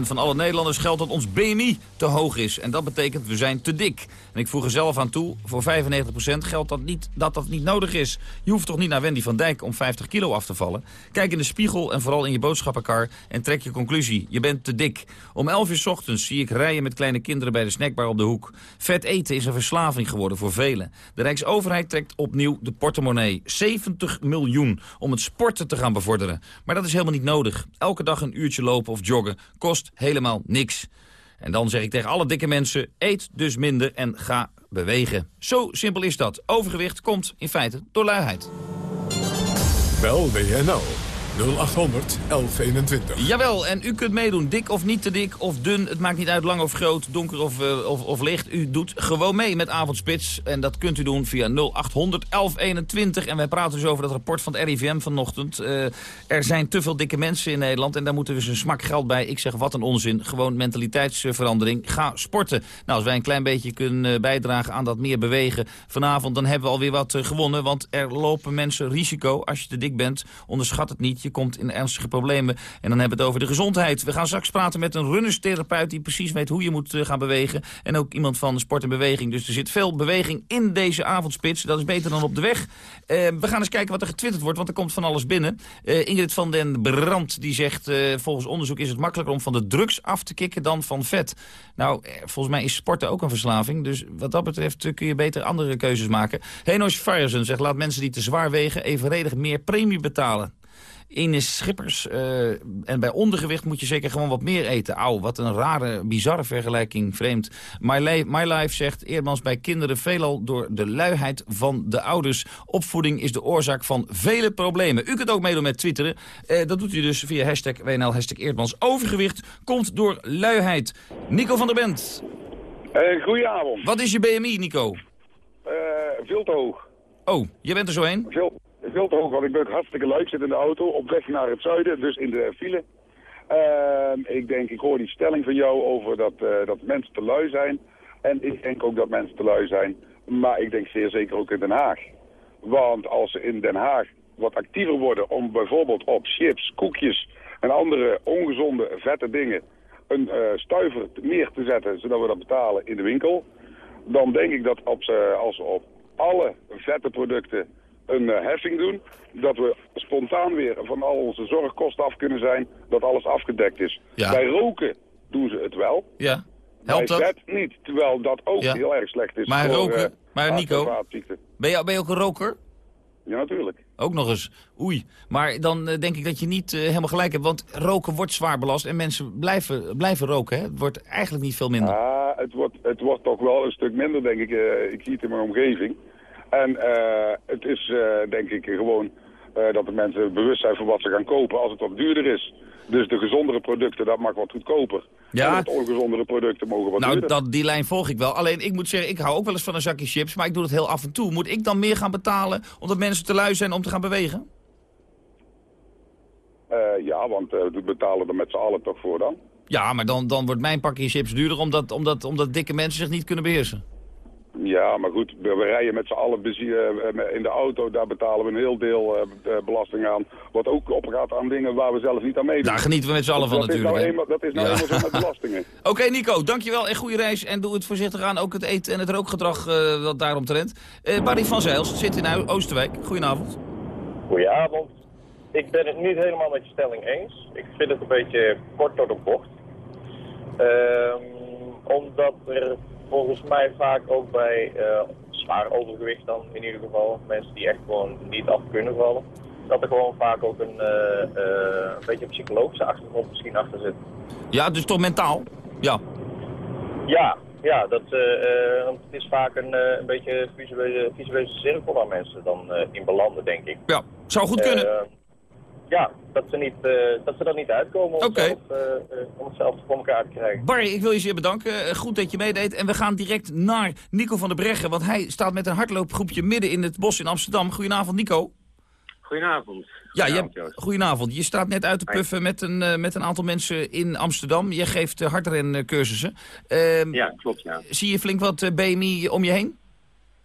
van alle Nederlanders geldt dat ons BMI te hoog is. En dat betekent we zijn te dik. En ik voeg er zelf aan toe, voor 95% geldt dat, niet, dat dat niet nodig is. Je hoeft toch niet naar Wendy van Dijk om 50 kilo af te vallen? Kijk in de spiegel en vooral in je boodschappenkar en trek je conclusie. Je bent te dik. Om 11 uur ochtends zie ik rijen met kleine kinderen bij de snackbar op de hoek. Vet eten is een verslaving geworden voor velen. De Rijksoverheid trekt opnieuw de portemonnee. 70 miljoen om het sporten te gaan bevorderen. Maar dat is helemaal niet nodig. Elke dag een uurtje lopen of joggen kost helemaal niks. En dan zeg ik tegen alle dikke mensen, eet dus minder en ga bewegen. Zo simpel is dat. Overgewicht komt in feite door luiheid. Bel WNL 0800 1121. Jawel, en u kunt meedoen. Dik of niet te dik of dun. Het maakt niet uit lang of groot, donker of, uh, of, of, licht. U doet gewoon mee met Avondspits. En dat kunt u doen via 0800 1121. En wij praten dus over dat rapport van het RIVM vanochtend. Uh, er zijn te veel dikke mensen in Nederland. En daar moeten we dus een smak geld bij. Ik zeg, wat een onzin. Gewoon mentaliteitsverandering. Ga sporten. Nou, als wij een klein beetje kunnen bijdragen aan dat meer bewegen vanavond... dan hebben we alweer wat gewonnen. Want er lopen mensen risico. Als je te dik bent, onderschat het niet je komt in ernstige problemen. En dan hebben we het over de gezondheid. We gaan straks praten met een runnerstherapeut die precies weet hoe je moet uh, gaan bewegen. En ook iemand van sport en beweging. Dus er zit veel beweging in deze avondspits. Dat is beter dan op de weg. Uh, we gaan eens kijken wat er getwitterd wordt, want er komt van alles binnen. Uh, Ingrid van den Brand die zegt... volgens onderzoek is het makkelijker om van de drugs af te kicken dan van vet. Nou, volgens mij is sporten ook een verslaving. Dus wat dat betreft kun je beter andere keuzes maken. Henos Fireson zegt... laat mensen die te zwaar wegen evenredig meer premie betalen. Ines Schippers. Uh, en bij ondergewicht moet je zeker gewoon wat meer eten. Auw, wat een rare, bizarre vergelijking, vreemd. My, Life, My Life zegt Eermans bij kinderen veelal door de luiheid van de ouders. Opvoeding is de oorzaak van vele problemen. U kunt ook meedoen met twitteren. Uh, dat doet u dus via hashtag WNL, hashtag Eerdmans. Overgewicht komt door luiheid. Nico van der Bent. Uh, goedenavond. Wat is je BMI, Nico? veel te hoog. Oh, je bent er zo heen? Veel, veel te hoog, want ik ben hartstikke leuk. zit in de auto op weg naar het zuiden, dus in de file. Uh, ik denk, ik hoor die stelling van jou over dat, uh, dat mensen te lui zijn. En ik denk ook dat mensen te lui zijn. Maar ik denk zeer zeker ook in Den Haag. Want als ze in Den Haag wat actiever worden om bijvoorbeeld op chips, koekjes en andere ongezonde, vette dingen een uh, stuiver meer te zetten, zodat we dat betalen in de winkel. Dan denk ik dat op ze, als we op alle vette producten een uh, heffing doen, dat we spontaan weer van al onze zorgkosten af kunnen zijn, dat alles afgedekt is. Ja. Bij roken doen ze het wel. Ja. Helpt Bij dat? niet, terwijl dat ook Ja. heel erg slecht is Maar voor roken- eh, maar Nico-. Ben je, ben je ook een roker? Ja, natuurlijk. Ook nog eens. Oei. Maar dan eh, denk ik dat je niet eh, helemaal gelijk hebt. Want roken wordt zwaar belast en mensen blijven, blijven roken. Hè? Het wordt eigenlijk niet veel minder. Ah, het wordt, het wordt toch wel een stuk minder, denk ik. eh, ik zie het in mijn omgeving. En eh, het is, eh, denk ik, gewoon eh, dat de mensen bewust zijn van wat ze gaan kopen als het wat duurder is. Dus de gezondere producten, dat mag wat goedkoper. Ja. En de ongezondere producten mogen wat Nou, duurder. dat, die lijn volg ik wel. Alleen, ik moet zeggen, ik hou ook wel eens van een zakje chips, maar ik doe het heel af en toe. Moet ik dan meer gaan betalen omdat mensen te lui zijn om te gaan bewegen? Ja, want eh, we betalen er met z'n allen toch voor dan. Ja, maar dan, dan wordt mijn pakje chips duurder omdat, omdat, omdat dikke mensen zich niet kunnen beheersen. Ja, maar goed, we, we rijden met z'n allen eh, in de auto. Daar betalen we een heel deel eh, eh, belasting aan. Wat ook opgaat aan dingen waar we zelf niet aan meedoen. Daar genieten we met z'n allen van dat natuurlijk, Is nou eenmaal, dat is nou Ja. eenmaal zo met *laughs* belastingen. Oké Nico, dankjewel en goede reis. En doe het voorzichtig aan, ook het eten en het rookgedrag uh, wat daaromtrent. Uh, Barry van Zijls zit in Oosterwijk. Goedenavond. Goedenavond. Ik ben het niet helemaal met je stelling eens. Ik vind het een beetje kort door de bocht. Um, omdat er volgens mij vaak ook bij uh, zwaar overgewicht dan in ieder geval, mensen die echt gewoon niet af kunnen vallen, dat er gewoon vaak ook een, uh, uh, een beetje een psychologische achtergrond misschien achter zit. Ja, dus toch mentaal? Ja. Ja, ja dat, uh, want het is vaak een, een beetje visuele, visuele cirkel waar mensen dan in belanden, denk ik. Ja, zou goed kunnen. Ja, dat, ze niet, eh, dat ze er niet uitkomen om, Oké. zelf, eh, eh, om het zelf voor elkaar te krijgen. Barry, ik wil je zeer bedanken. Goed dat je meedeed. En we gaan direct naar Nico van der Breggen. Want hij staat met een hardloopgroepje midden in het bos in Amsterdam. Goedenavond, Nico. Goedenavond. Ja, je Goedenavond. Je staat net uit te puffen met een, met een aantal mensen in Amsterdam. Je geeft uh, hardrencursussen. Ehm, Ja, klopt, ja. Zie je flink wat BMI om je heen?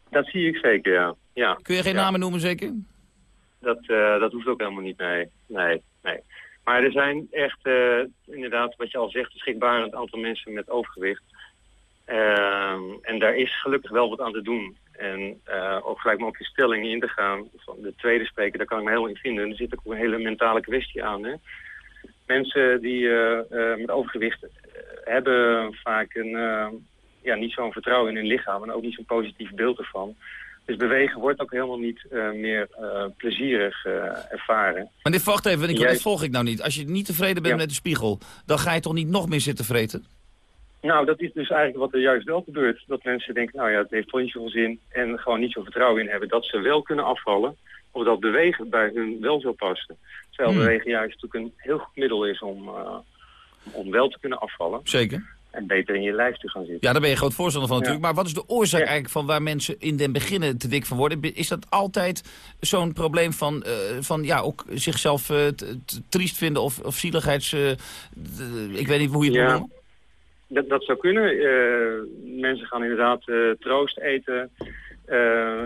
Dat zie ik zeker, ja. ja. Kun je geen Ja. namen noemen, zeker? Dat, eh, dat hoeft ook helemaal niet, nee. Nee, nee. Maar er zijn echt, eh, inderdaad, wat je al zegt, beschikbaar een aantal mensen met overgewicht. Ehm, en daar is gelukkig wel wat aan te doen. En eh, ook gelijk maar op je stelling in te gaan. Van de tweede spreker, daar kan ik me heel in vinden. Er zit ook een hele mentale kwestie aan. Hè? Mensen die met overgewicht hebben vaak een, ja, niet zo'n vertrouwen in hun lichaam. En ook niet zo'n positief beeld ervan. Dus bewegen wordt ook helemaal niet eh, meer eh, plezierig eh, ervaren. Maar dit, wacht even, Jij- dit volg ik nou niet. Als je niet tevreden bent Ja. met de spiegel, dan ga je toch niet nog meer zitten vreten? Nou, dat is dus eigenlijk wat er juist wel gebeurt. Dat mensen denken, nou ja, het heeft toch niet zoveel zin. En gewoon niet zo vertrouwen in hebben dat ze wel kunnen afvallen. Of dat bewegen bij hun wel zou passen. Terwijl Hmm. bewegen juist natuurlijk een heel goed middel is om, om wel te kunnen afvallen. Zeker. En beter in je lijf te gaan zitten. Ja, daar ben je groot voorstander van Ja. natuurlijk. Maar wat is de oorzaak eigenlijk van waar mensen in den beginnen te dik van worden? Is dat altijd zo'n probleem van, eh, van ja, ook zichzelf t- triest vinden of, of zieligheids... eh, ik weet niet hoe je het Ja. noemen. Dat, dat zou kunnen. Mensen gaan inderdaad troost eten.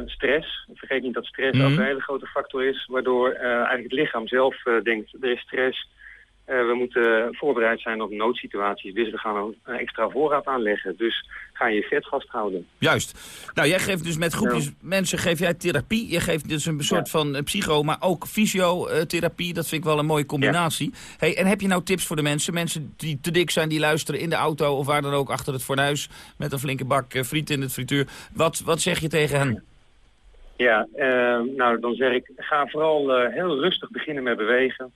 Stress. Vergeet niet dat stress Mhm. ook een hele grote factor is. Waardoor eigenlijk het lichaam zelf denkt, er is stress. Eh, we moeten voorbereid zijn op noodsituaties. Dus we gaan een, extra voorraad aanleggen. Dus ga je vet vasthouden. Juist. Nou, jij geeft dus met groepjes mensen geef jij therapie. Je geeft dus een soort van eh, psycho, maar ook fysiotherapie. Dat vind ik wel een mooie combinatie. Hey, en heb je nou tips voor de mensen? Mensen die te dik zijn, die luisteren in de auto of waar dan ook achter het fornuis met een flinke bak eh, friet in het frituur. Wat, wat zeg je tegen hen? Ja, nou dan zeg ik, ga vooral heel rustig beginnen met bewegen.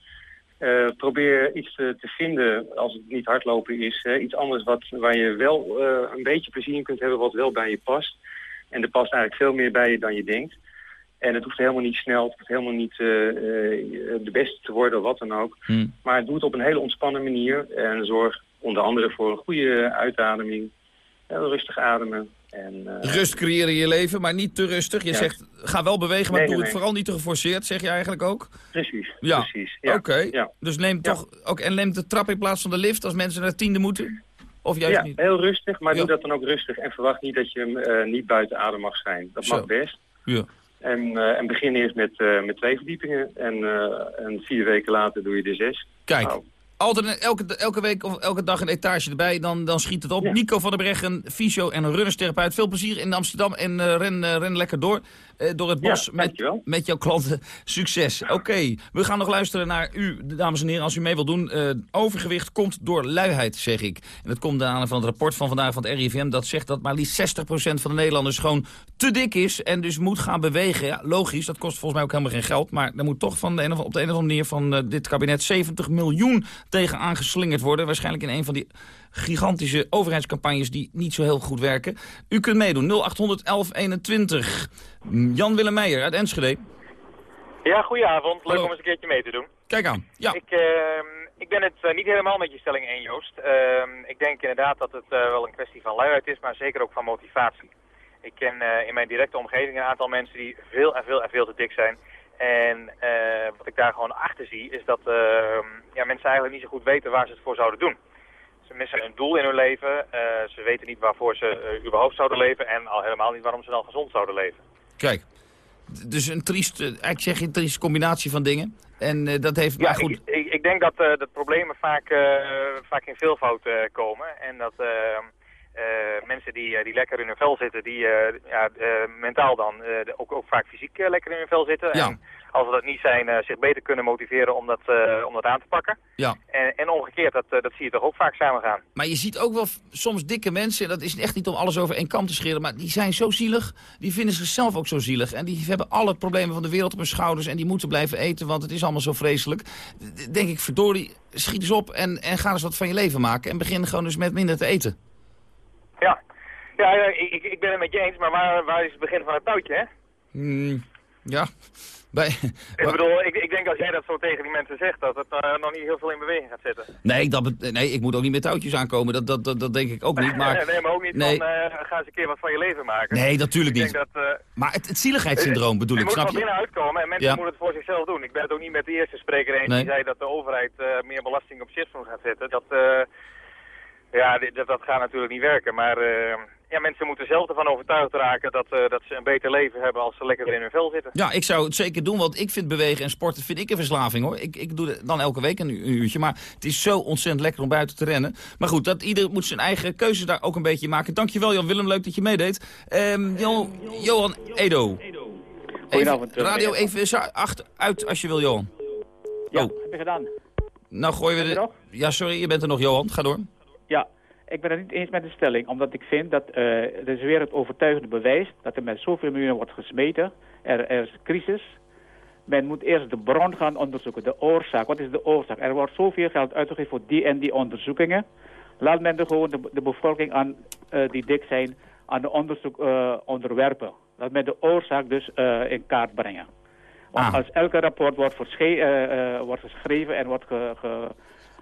Eh, probeer iets te, te vinden, als het niet hardlopen is, hè, iets anders wat, waar je wel eh, een beetje plezier in kunt hebben, wat wel bij je past. En er past eigenlijk veel meer bij je dan je denkt. En het hoeft helemaal niet snel, het hoeft helemaal niet eh, de beste te worden of wat dan ook. Maar doe het op een hele ontspannen manier en zorg onder andere voor een goede uitademing. Rustig ademen. En, eh, Rust creëren in je leven, maar niet te rustig. Je Ja. zegt, ga wel bewegen, maar Nee, doe nee, het vooral niet te geforceerd, zeg je eigenlijk ook? Precies, Ja. precies. Ja. Oké, Ja. dus neem toch ook en neem de trap in plaats van de lift als mensen naar tiende moeten? Of juist ja, niet? heel rustig, maar doe dat dan ook rustig. En verwacht niet dat je eh, niet buiten adem mag zijn. Dat Zo. mag best. Ja. En, eh, en begin eerst met, met twee verdiepingen. En, en vier weken later doe je de zes. Kijk, Nou, altijd een- elke, elke week of elke dag een etage erbij, dan, dan schiet het op. Nico van der Breggen, fysio en runnerstherapeut. Veel plezier in Amsterdam en eh, ren, eh, ren lekker door. Eh, door het Ja, bos met, met jouw klanten. Succes. Oké, we gaan nog luisteren naar u, dames en heren, als u mee wilt doen. Eh, overgewicht komt door luiheid, zeg ik. En dat komt aan van het rapport van vandaag van het RIVM. Dat zegt dat maar liefst 60% van de Nederlanders gewoon te dik is. En dus moet gaan bewegen. Ja, logisch, dat kost volgens mij ook helemaal geen geld. Maar er moet toch van de of, op de een of andere manier van eh, dit kabinet 70 miljoen tegen aangeslingerd worden. Waarschijnlijk in een van die gigantische overheidscampagnes die niet zo heel goed werken. U kunt meedoen, 0800 1121. Jan Willem Meijer uit Enschede. Ja, goedenavond. Leuk Hallo. om eens een keertje mee te doen. Kijk aan. Ja. Ik, ehm, ik ben het eh, niet helemaal met je stelling één, Joost. Ehm, ik denk inderdaad dat het eh, wel een kwestie van luiheid is, maar zeker ook van motivatie. Ik ken eh, in mijn directe omgeving een aantal mensen die veel en veel en veel te dik zijn. En wat ik daar gewoon achter zie, is dat ehm, ja, mensen eigenlijk niet zo goed weten waar ze het voor zouden doen. Ze missen een doel in hun leven. eh, ze weten niet waarvoor ze eh, überhaupt zouden leven. En al helemaal niet waarom ze dan gezond zouden leven. Kijk, dus een triest, eh, eigenlijk zeg een trieste combinatie van dingen. En dat heeft, Ja, maar goed, ik, ik, ik denk dat, dat problemen vaak, vaak in veelvoud komen. En dat mensen die, eh, die lekker in hun vel zitten, die eh, ja, eh, mentaal dan eh, ook, ook vaak fysiek eh, lekker in hun vel zitten. Ja. En als ze dat niet zijn, eh, zich beter kunnen motiveren om dat, eh, om dat aan te pakken. ja. En, en omgekeerd, dat, eh, dat zie je toch ook vaak samen gaan. Maar je ziet ook wel soms dikke mensen, dat is echt niet om alles over één kam te scheren, maar die zijn zo zielig, die vinden zichzelf ook zo zielig. En die hebben alle problemen van de wereld op hun schouders en die moeten blijven eten, want het is allemaal zo vreselijk. Denk ik, verdorie, schiet eens op en, en ga eens wat van je leven maken en begin gewoon dus met minder te eten. Ja, ja, ik, ik- ben het met je eens, maar waar, waar is het begin van het touwtje, hè? Hmm, Ja, bij... Ik bedoel, ik, ik denk als jij dat zo tegen die mensen zegt, dat het eh, nog niet heel veel in beweging gaat zetten. Nee, dat, nee, ik moet ook niet met touwtjes aankomen. Dat, dat, dat, dat denk ik ook niet. *laughs* Maar, nee, maar ook niet nee. van, eh, ga eens een keer wat van je leven maken. Nee, natuurlijk niet. Dat, eh, Maar het, het zieligheidssyndroom bedoel je ik, moet snap van je? binnen uitkomen en mensen Ja. moeten het voor zichzelf doen. Ik ben het ook niet met de eerste spreker eens Nee. die zei dat de overheid meer belasting op moet gaan zetten. Dat, ja, dat, dat gaat natuurlijk niet werken. Maar eh, ja, mensen moeten zelf ervan overtuigd raken dat, eh, dat ze een beter leven hebben als ze lekker in hun vel zitten. Ja, ik zou het zeker doen, want ik vind bewegen en sporten vind ik een verslaving hoor. Ik, ik doe het dan elke week een, uurtje, maar het is zo ontzettend lekker om buiten te rennen. Maar goed, dat, ieder moet zijn eigen keuzes daar ook een beetje maken. Dankjewel Jan-Willem, leuk dat je meedeed. Ehm, Jo- Johan Edo. Goedenavond, Even, eh, radio even za- achter, uit als je wil, Johan. Ja, Oh. heb je gedaan. Nou gooien we de... er nog? Ja, sorry, je bent er nog, Johan. Ga door. Ja, ik ben het niet eens met de stelling, omdat ik vind dat eh, er is weer het overtuigende bewijs dat er met zoveel miljoenen wordt gesmeten. Er, er is crisis. Men moet eerst de bron gaan onderzoeken, de oorzaak. Wat is de oorzaak? Er wordt zoveel geld uitgegeven voor die en die onderzoekingen. Laat men er gewoon de, de bevolking aan, eh, die dik zijn aan de onderzoek eh, onderwerpen. Laat men de oorzaak dus in kaart brengen. Want als elke rapport wordt, wordt geschreven en wordt, ge, ge-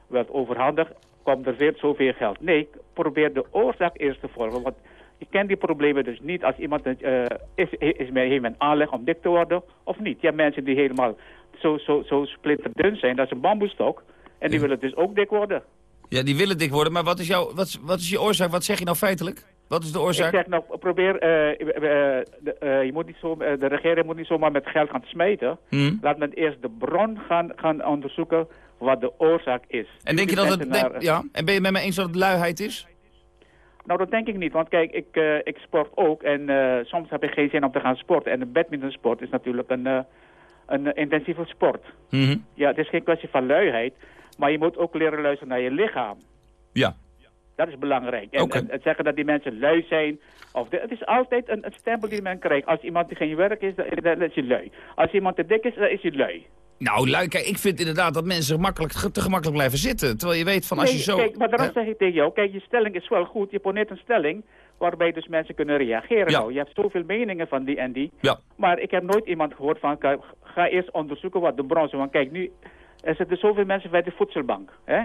wordt overhandigd, komt er weer zoveel geld. Nee, probeer de oorzaak eerst te volgen. Want je kent die problemen dus niet als iemand eh, is, is, men- heeft men aanleg om dik te worden of niet. Je hebt mensen die helemaal zo, zo, zo splitterdun zijn, dat is een bamboestok. En die willen dus ook dik worden. Ja, die willen dik worden, maar wat is, jouw, wat, is- wat is je oorzaak? Wat zeg je nou feitelijk? Wat is de oorzaak? Ik zeg nou, probeer, eh, eh, de, je moet niet zo, de regering moet niet zomaar met geld gaan smijten. Hmm. Laat men eerst de bron gaan, gaan onderzoeken wat de oorzaak is. En denk je dat het... denk- ja, en ben je met me eens dat het luiheid is? Nou, dat denk ik niet. Want kijk, ik, eh, ik sport ook. En eh, soms heb ik geen zin om te gaan sporten. En de badmintonsport is natuurlijk een, eh, een intensieve sport. Mhm. Ja, het is geen kwestie van luiheid. Maar je moet ook leren luisteren naar je lichaam. Ja. Dat is belangrijk. En, het zeggen dat die mensen lui zijn. Of de- het is altijd een, een stempel die men krijgt. Als iemand die geen werk is, dan, dan is hij lui. Als iemand te dik is, dan is hij lui. Nou, lui, kijk, ik vind inderdaad dat mensen makkelijk, te gemakkelijk blijven zitten. Terwijl je weet van als Nee, je zo... Kijk, maar daarom Hè? zeg ik tegen jou, kijk, je stelling is wel goed. Je poneert een stelling waarbij dus mensen kunnen reageren. Ja. Nou, je hebt zoveel meningen van die en die. Ja. Maar ik heb nooit iemand gehoord van, ga eerst onderzoeken wat de bron is. Want kijk, nu er zitten zoveel mensen bij de voedselbank. Hè?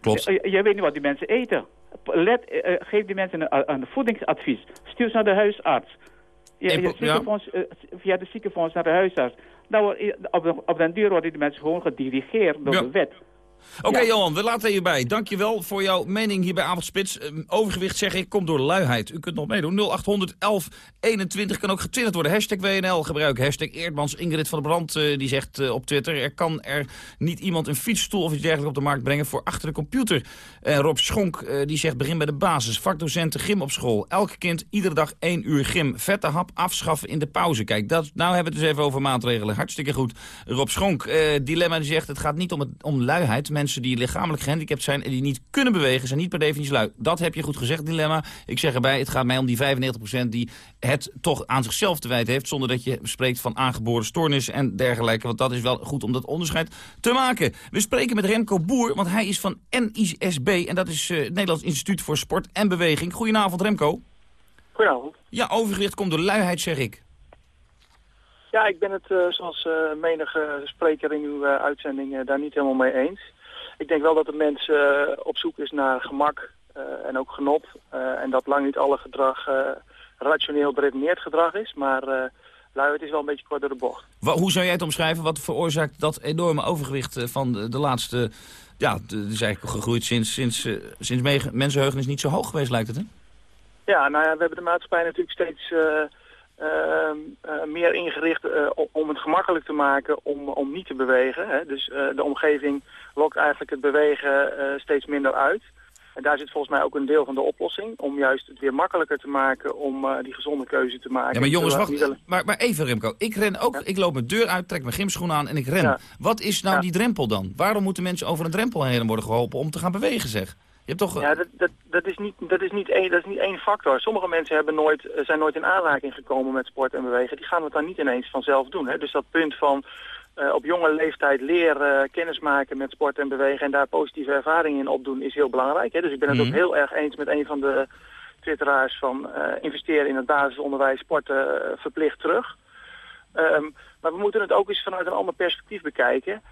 Klopt. Je, je weet niet wat die mensen eten. Let, eh, eh, geef die mensen een, een voedingsadvies. Stuur ze naar de huisarts. Je, je ja. eh, via de ziekenfonds naar de huisarts. Nou, op, op den duur worden die mensen gewoon gedirigeerd door Ja. de wet. Oké, Ja. Johan, we laten je bij. Dankjewel voor jouw mening hier bij Avondspits. Ehm, overgewicht, zeg ik, komt door luiheid. U kunt nog meedoen. 0800 1121 kan ook getwitterd worden. Hashtag WNL gebruik. Hashtag Eerdmans. Ingrid van der Brand eh, die zegt eh, op Twitter... er kan er niet iemand een fietsstoel of iets dergelijks op de markt brengen... voor achter de computer. En Rob Schonk eh, die zegt begin bij de basis. Vakdocenten gym op school. Elk kind iedere dag één uur gym. Vette hap afschaffen in de pauze. Kijk, dat, nou hebben we het dus even over maatregelen. Hartstikke goed. Rob Schonk, dilemma die zegt... het gaat niet om, het, om luiheid. Mensen die lichamelijk gehandicapt zijn en die niet kunnen bewegen... zijn niet per definitie lui. Dat heb je goed gezegd, dilemma. Ik zeg erbij, het gaat mij om die 95% die het toch aan zichzelf te wijten heeft... zonder dat je spreekt van aangeboren stoornis en dergelijke. Want dat is wel goed om dat onderscheid te maken. We spreken met Remco Boer, want hij is van NISB... en dat is eh, het Nederlands Instituut voor Sport en Beweging. Goedenavond, Remco. Goedenavond. Ja, overgewicht komt door luiheid, zeg ik. Ja, ik ben het eh, zoals eh, menige spreker in uw uitzending daar niet helemaal mee eens. Ik denk wel dat de mens eh, op zoek is naar gemak eh, en ook genot. eh, en dat lang niet alle gedrag rationeel beredeneerd gedrag is. Maar eh luiheid is wel een beetje kort door de bocht. Hoe zou jij het omschrijven? Wat veroorzaakt dat enorme overgewicht van de, de laatste... Ja, het is eigenlijk gegroeid sinds, sinds, sinds me- mensenheugen is niet zo hoog geweest, lijkt het, hè? Ja, nou ja, we hebben de maatschappij natuurlijk steeds meer ingericht eh, om- het gemakkelijk te maken om, om niet te bewegen. Hè. Dus eh, de omgeving lokt eigenlijk het bewegen eh, steeds minder uit. En daar zit volgens mij ook een deel van de oplossing. Om juist het weer makkelijker te maken om eh, die gezonde keuze te maken. Ja, maar jongens, wacht. Maar, maar even, Remco. Ik ren ook, ik loop mijn deur uit, trek mijn gymschoenen aan en ik ren. Ja. Wat is nou Ja. die drempel dan? Waarom moeten mensen over een drempel heen worden geholpen om te gaan bewegen, zeg? Je hebt toch... Ja, dat, dat, dat, is niet, dat, is niet één, dat is niet één factor. Sommige mensen hebben nooit, eh, zijn nooit in aanraking gekomen met sport en bewegen. Die gaan het dan niet ineens vanzelf doen. Hè? Dus dat punt van eh, op jonge leeftijd leren, kennis maken met sport en bewegen... en daar positieve ervaringen in opdoen is heel belangrijk. Hè? Dus ik ben het Mhm. ook heel erg eens met een van de twitteraars van... eh, investeren in het basisonderwijs, sporten verplicht terug. Ehm, maar we moeten het ook eens vanuit een ander perspectief bekijken.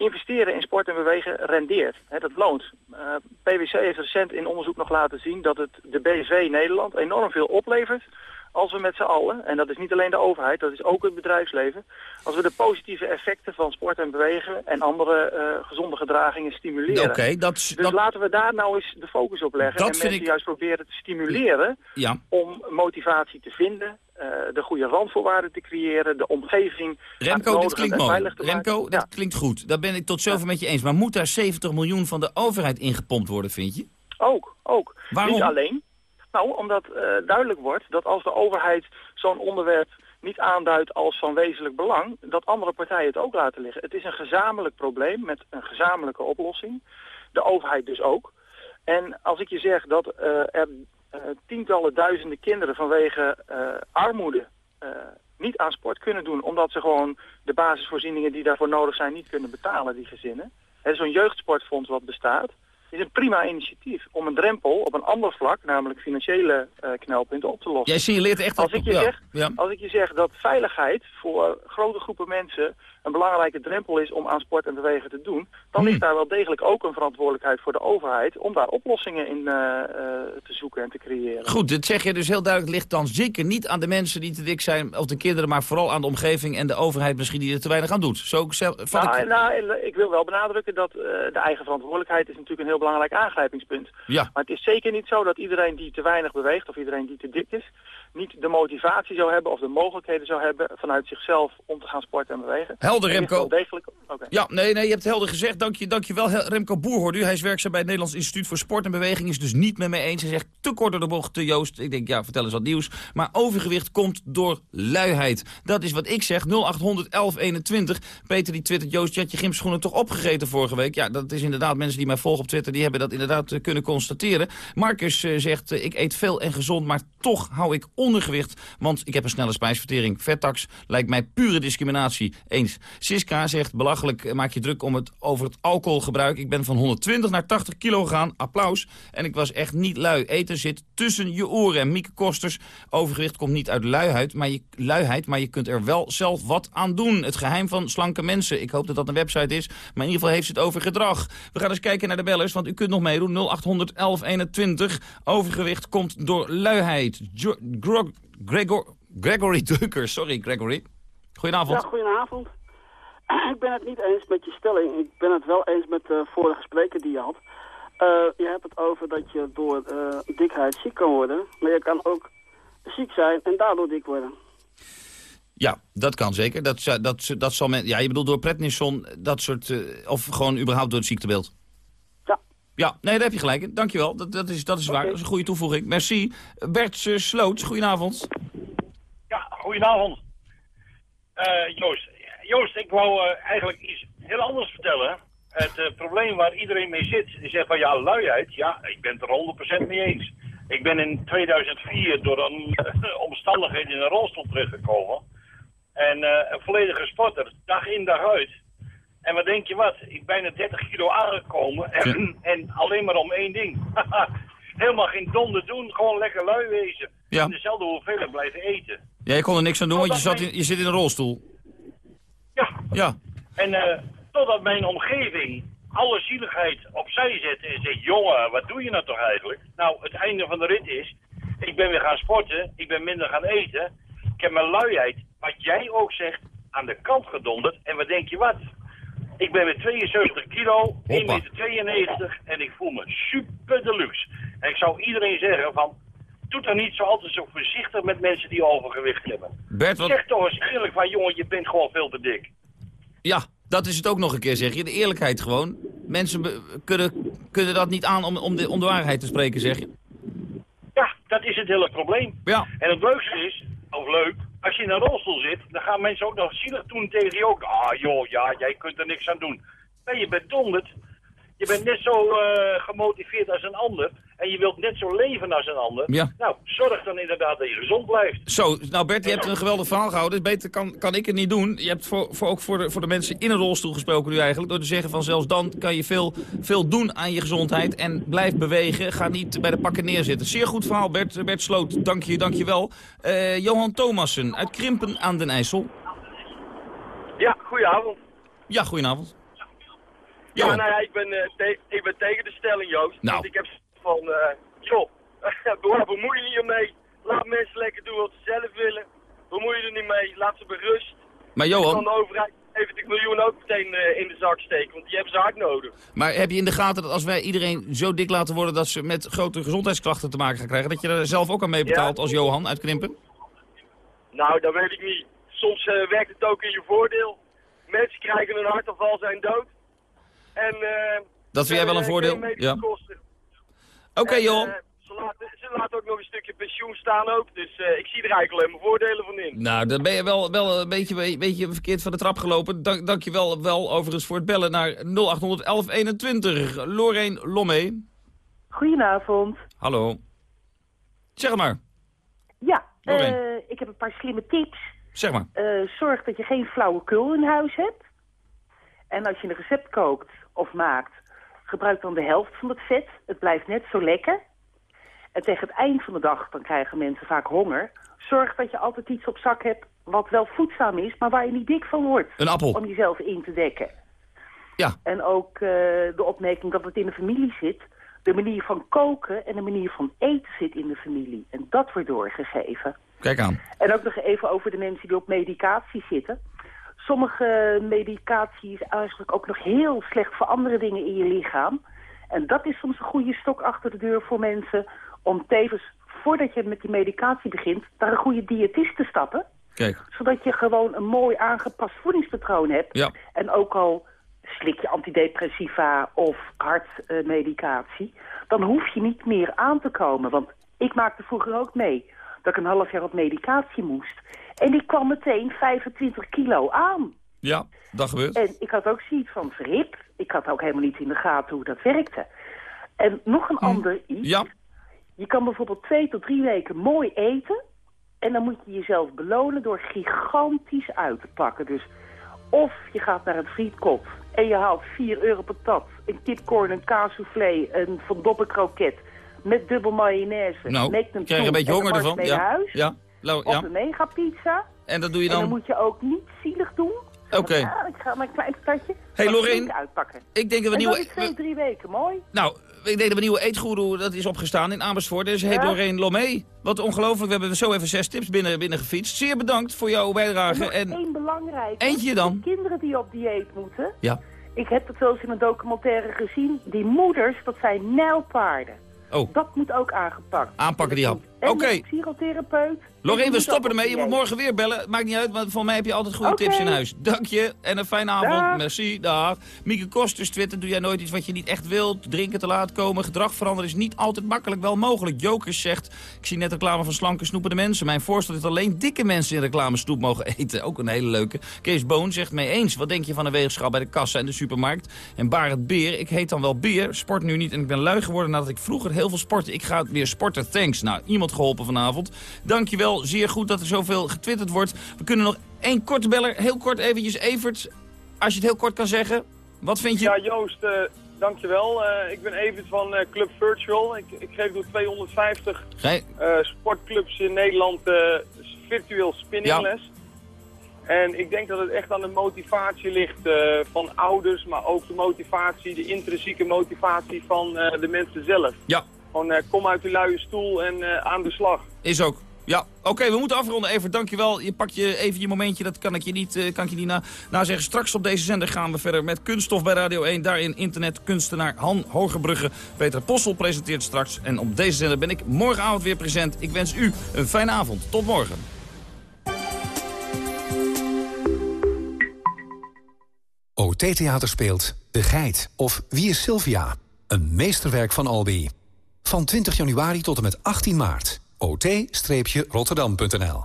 Investeren in sport en bewegen rendeert. Dat loont. Uh, PwC heeft recent in onderzoek nog laten zien dat het de BV Nederland enorm veel oplevert als we met z'n allen, en dat is niet alleen de overheid, dat is ook het bedrijfsleven, als we de positieve effecten van sport en bewegen en andere uh, gezonde gedragingen stimuleren. Oké, dat, dus dat... laten we daar nou eens de focus op leggen Dat en mensen ik- juist proberen te stimuleren Ja. om motivatie te vinden, eh, de goede randvoorwaarden te creëren, de omgeving Remco, dit klinkt mooi. veilig te maken. Remco, dit klinkt goed. Daar ben ik tot zover met je eens. Maar moet daar 70 miljoen van de overheid ingepompt worden, vind je? Ook, ook. Waarom? Niet alleen. Nou, omdat eh, duidelijk wordt dat als de overheid zo'n onderwerp niet aanduidt als van wezenlijk belang, dat andere partijen het ook laten liggen. Het is een gezamenlijk probleem met een gezamenlijke oplossing. De overheid dus ook. En als ik je zeg dat eh, er eh, tientallen duizenden kinderen vanwege armoede niet aan sport kunnen doen, omdat ze gewoon de basisvoorzieningen die daarvoor nodig zijn niet kunnen betalen, die gezinnen. Zo'n jeugdsportfonds wat bestaat is een prima initiatief om een drempel op een ander vlak, namelijk financiële eh, knelpunten, op te lossen. Jij signaleert echt... Als ik, je ja, zeg, ja. als ik je zeg dat veiligheid voor grote groepen mensen een belangrijke drempel is om aan sport en bewegen te doen, dan ligt daar wel degelijk ook een verantwoordelijkheid voor de overheid om daar oplossingen in eh, eh, te zoeken en te creëren. Goed, dit zeg je dus heel duidelijk. ligt dan zeker niet aan de mensen die te dik zijn, of de kinderen, maar vooral aan de omgeving en de overheid misschien die er te weinig aan doet. Zo zel- vat Nou, ik... nou, ik wil wel benadrukken dat eh, de eigen verantwoordelijkheid is natuurlijk een heel belangrijk aangrijpingspunt. Ja. Maar het is zeker niet zo dat iedereen die te weinig beweegt of iedereen die te dik is, niet de motivatie zou hebben of de mogelijkheden zou hebben vanuit zichzelf om te gaan sporten en bewegen. Helder, Er Remco. degelijk... Ja, nee, nee, je hebt het helder gezegd. Dank je, dank je wel. Remco Boer hoort u. Hij is werkzaam bij het Nederlands Instituut voor Sport en Beweging. Is dus niet met mij eens. Hij zegt te kort door de bocht, te Joost. Ik denk, ja, vertel eens wat nieuws. Maar overgewicht komt door luiheid. Dat is wat ik zeg. 0800 1121. Peter die twittert, Joost, je had je gymschoenen toch opgegeten vorige week? Ja, dat is inderdaad, mensen die mij volgen op Twitter, die hebben dat inderdaad eh, kunnen constateren. Marcus eh, zegt, eh, ik eet veel en gezond, maar toch hou ik ondergewicht. Want ik heb een snelle spijsvertering. Vettax lijkt mij pure discriminatie. Eens. Siska zegt, belachelijk eh, maak je druk om het, over het alcoholgebruik. Ik ben van 120 naar 80 kilo gegaan. Applaus. En ik was echt niet lui. Eten zit tussen je oren. En Mieke Kosters, overgewicht komt niet uit luiheid maar, je, luiheid, maar je kunt er wel zelf wat aan doen. Het geheim van slanke mensen. Ik hoop dat dat een website is, maar in ieder geval heeft ze het over gedrag. We gaan eens kijken naar de bellers, want u kunt nog meedoen. 0800 1121. Overgewicht komt door luiheid. Gro- Gregor, Gregory *laughs* Ducker, sorry Gregory. Goedenavond. Ja, goedenavond. *clears throat* Ik ben het niet eens met je stelling. Ik ben het wel eens met de vorige spreker die je had. Eh, je hebt het over dat je door eh, dikheid ziek kan worden. Maar je kan ook ziek zijn en daardoor dik worden. Ja, dat kan zeker. Dat, dat, dat zal men, ja, je bedoelt door prednison, dat soort, eh, of gewoon überhaupt door het ziektebeeld? Ja. Nee, daar heb je gelijk in. Dankjewel. Dat, dat is, dat is waar. Dat is een goede toevoeging. Merci. Bert uh, Sloots, goedenavond. Ja, goedenavond. Eh, Joost. Joost, ik wou eh, eigenlijk iets heel anders vertellen. Het eh, probleem waar iedereen mee zit, die zegt van ja, luiheid. Ja, ik ben het er 100% mee eens. Ik ben in 2004 door een eh, omstandigheid in een rolstoel terechtgekomen. En eh, een volledige sporter, dag in dag uit. En wat denk je wat? Ik ben bijna 30 kilo aangekomen. En, *clears throat* en alleen maar om één ding. *laughs* Helemaal geen donder doen, gewoon lekker lui wezen. Ja. En dezelfde hoeveelheid blijven eten. Ja, je kon er niks aan doen, want je, zat in, je zit in een rolstoel. Ja. Ja. En eh, totdat mijn omgeving alle zieligheid opzij zet en zegt... jongen, wat doe je nou toch eigenlijk? Nou, het einde van de rit is... ik ben weer gaan sporten, ik ben minder gaan eten... ik heb mijn luiheid, wat jij ook zegt, aan de kant gedonderd. En wat denk je wat? Ik ben met 72 kilo, 1,92 meter en ik voel me super deluxe. En ik zou iedereen zeggen van... doe dan niet zo altijd zo voorzichtig met mensen die overgewicht hebben. Bert, wat... Zeg toch eens eerlijk van, jongen, je bent gewoon veel te dik. Ja, dat is het ook nog een keer, zeg je. De eerlijkheid gewoon. Mensen kunnen, kunnen dat niet aan om, om, de, om de waarheid te spreken, zeg je. Ja, dat is het hele probleem. Ja. En het leukste is, of leuk, als je in een rolstoel zit, dan gaan mensen ook nog zielig doen tegen je ook. Ah joh, ja, jij kunt er niks aan doen. Nee, je bent donderd. Je bent net zo eh, gemotiveerd als een ander. En je wilt net zo leven als een ander. Ja. Nou, zorg dan inderdaad dat je gezond blijft. Zo, nou Bert, je hebt een geweldig verhaal gehouden. Beter kan, kan ik het niet doen. Je hebt voor, voor, ook voor de, voor de mensen in een rolstoel gesproken nu eigenlijk. Door te zeggen van zelfs dan kan je veel, veel doen aan je gezondheid. En blijf bewegen. Ga niet bij de pakken neerzitten. Zeer goed verhaal Bert, Bert Sloot. Dank je, dank je wel. Eh, Johan Thomassen uit Krimpen aan den IJssel. Goedenavond. Ja, goedenavond. Ja, nou ja, ik ben, eh, ik ben tegen de stelling, Joost. Nou. Want ik heb van, eh joh, *laughs* waar bemoei je niet mee? Laat mensen lekker doen wat ze zelf willen. Bemoei je er niet mee, laat ze berust. Maar Johan, kan de overheid 70 miljoen ook meteen eh, in de zak steken, want die hebben ze hard nodig. maar heb je in de gaten dat als wij iedereen zo dik laten worden... dat ze met grote gezondheidsklachten te maken gaan krijgen... dat je er zelf ook aan mee betaalt als Johan uit Krimpen? Nou, dat weet ik niet. Soms werkt het ook in je voordeel. Mensen krijgen een hartaanval, zijn dood. En, eh Dat vind jij wel een eh, voordeel? Ja. Oké, Johan. eh, ze, laten, ze laten ook nog een stukje pensioen staan ook. Dus eh, ik zie er eigenlijk alleen maar voordelen van in. Nou, dan ben je wel, wel een beetje, een beetje verkeerd van de trap gelopen. Dank, dank je wel, wel overigens voor het bellen naar 0800 1121. Loreen Lomme. Goedenavond. Hallo. Zeg maar. Ja, eh, ik heb een paar slimme tips. Zeg maar. Eh, zorg dat je geen flauwekul in huis hebt. En als je een recept kookt of maakt, gebruik dan de helft van het vet. Het blijft net zo lekker. En tegen het eind van de dag, dan krijgen mensen vaak honger. Zorg dat je altijd iets op zak hebt wat wel voedzaam is, maar waar je niet dik van wordt. Een appel. Om jezelf in te dekken. Ja. En ook eh, de opmerking dat het in de familie zit. De manier van koken en de manier van eten zit in de familie. En dat wordt doorgegeven. Kijk aan. En ook nog even over de mensen die op medicatie zitten. Sommige medicatie is eigenlijk ook nog heel slecht voor andere dingen in je lichaam. En dat is soms een goede stok achter de deur voor mensen... om tevens, voordat je met die medicatie begint... naar een goede diëtist te stappen. Kijk. Zodat je gewoon een mooi aangepast voedingspatroon hebt. Ja. En ook al slik je antidepressiva of hartmedicatie... dan hoef je niet meer aan te komen. Want ik maakte vroeger ook mee dat ik een half jaar op medicatie moest. En ik kwam meteen 25 kilo aan. Ja, dat gebeurt. En ik had ook zoiets van verhip. Ik had ook helemaal niet in de gaten hoe dat werkte. En nog een ander iets. Ja. Je kan bijvoorbeeld twee tot drie weken mooi eten. En dan moet je jezelf belonen door gigantisch uit te pakken. Dus of je gaat naar een frietkop en je haalt 4 euro patat, een kipcorn, een kaassoufflé, een Van kroket met dubbel mayonaise. Nou, krijg een beetje honger ervan. Ja. huis. Ja. Of ja. een megapizza. En dat doe je En dan dan... moet je ook niet zielig doen. Oké. Ja, ik ga mijn klein patatje. Hey, Lorraine, uitpakken. Ik denk dat we nieuwe... dat twee, drie weken, mooi. Nou, ik denk dat een nieuwe eetgoeroe, dat is opgestaan in Amersfoort. Dus heet Ja. Lorraine Lomé. Wat ongelooflijk, we hebben zo even zes tips binnen, binnen gefietst. Zeer bedankt voor jouw bijdrage. En één belangrijk. Eentje dan? De kinderen die op dieet moeten. Ja. Ik heb het wel eens in een documentaire gezien. Die moeders, dat zijn nijlpaarden. Oh. Dat moet ook aangepakt. aanpakken die hap. Oké. een psychotherapeut. Lorraine, we stoppen ermee. Je moet morgen weer bellen. Maakt niet uit, want voor mij heb je altijd goede tips in huis. Dank je en een fijne avond. Dag. Merci, dag. Mieke Kosters twittert, doe jij nooit iets wat je niet echt wilt? Drinken te laat komen, gedrag veranderen is niet altijd makkelijk, wel mogelijk. Jokers zegt, ik zie net reclame van slanke snoepende mensen. Mijn voorstel is dat alleen dikke mensen in reclame snoep mogen *laughs* eten. Ook een hele leuke. Kees Boon zegt mee eens. Wat denk je van een weegschaal bij de kassa en de supermarkt? En Barend Beer, ik heet dan wel Beer, sport nu niet en ik ben lui geworden nadat ik vroeger heel veel sportte. Ik ga weer sporten, thanks. Nou, iemand geholpen vanavond. Dankjewel, zeer goed dat er zoveel getwitterd wordt. We kunnen nog één korte beller, heel kort eventjes. Evert, als je het heel kort kan zeggen, wat vind je? Ja, Joost, eh, dankjewel. Eh, ik ben Evert van eh, Club Virtual. Ik, ik geef door 250 Gij- eh, sportclubs in Nederland virtueel spinningles. En ik denk dat het echt aan de motivatie ligt van ouders, maar ook de motivatie, de intrinsieke motivatie van de mensen zelf. Ja. Gewoon eh, kom uit de luie stoel en eh, aan de slag. Is ook. Ja, oké, we moeten afronden. Evert, dankjewel. Je pakt je even je momentje, dat kan ik je niet, eh, kan ik je niet na, na zeggen. Straks op deze zender gaan we verder met Kunststof bij Radio 1. Daarin internetkunstenaar Han Hogerbrugge. Peter Possel presenteert straks. En op deze zender ben ik morgenavond weer present. Ik wens u een fijne avond. Tot morgen. OT Theater speelt De Geit of Wie is Sylvia? Een meesterwerk van Albi. Van 20 januari tot en met 18 maart. ot-rotterdam.nl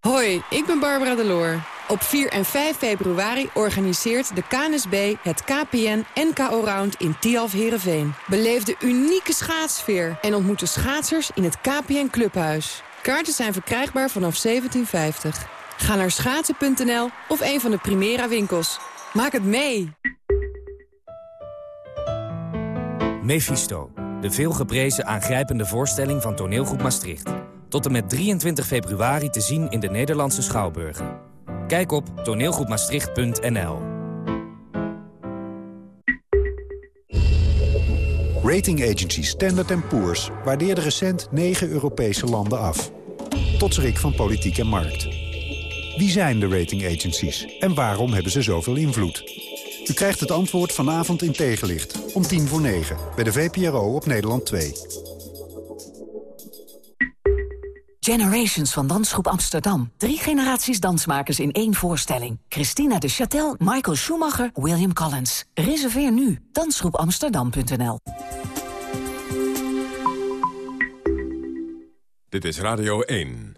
Hoi, ik ben Barbara Deloor. Op 4 en 5 februari organiseert de KNSB het KPN NKO Round in Tialf Herenveen. Beleef de unieke schaatsfeer en ontmoet de schaatsers in het KPN Clubhuis. Kaarten zijn verkrijgbaar vanaf 1750. Ga naar schaatsen.nl of een van de Primera winkels. Maak het mee! Mephisto, de veelgeprezen aangrijpende voorstelling van toneelgroep Maastricht. Tot en met 23 februari te zien in de Nederlandse Schouwburgen. Kijk op toneelgroepmaastricht.nl. Rating agency Standard Poor's waardeerde recent 9 Europese landen af. Tot schrik van politiek en markt. Wie zijn de rating agencies en waarom hebben ze zoveel invloed? U krijgt het antwoord vanavond in tegenlicht, om tien voor negen, bij de VPRO op Nederland 2. Generations van Dansgroep Amsterdam. Drie generaties dansmakers in één voorstelling. Christina de Châtel, Michael Schumacher, William Collins. Reserveer nu. Dansgroepamsterdam.nl Dit is Radio 1.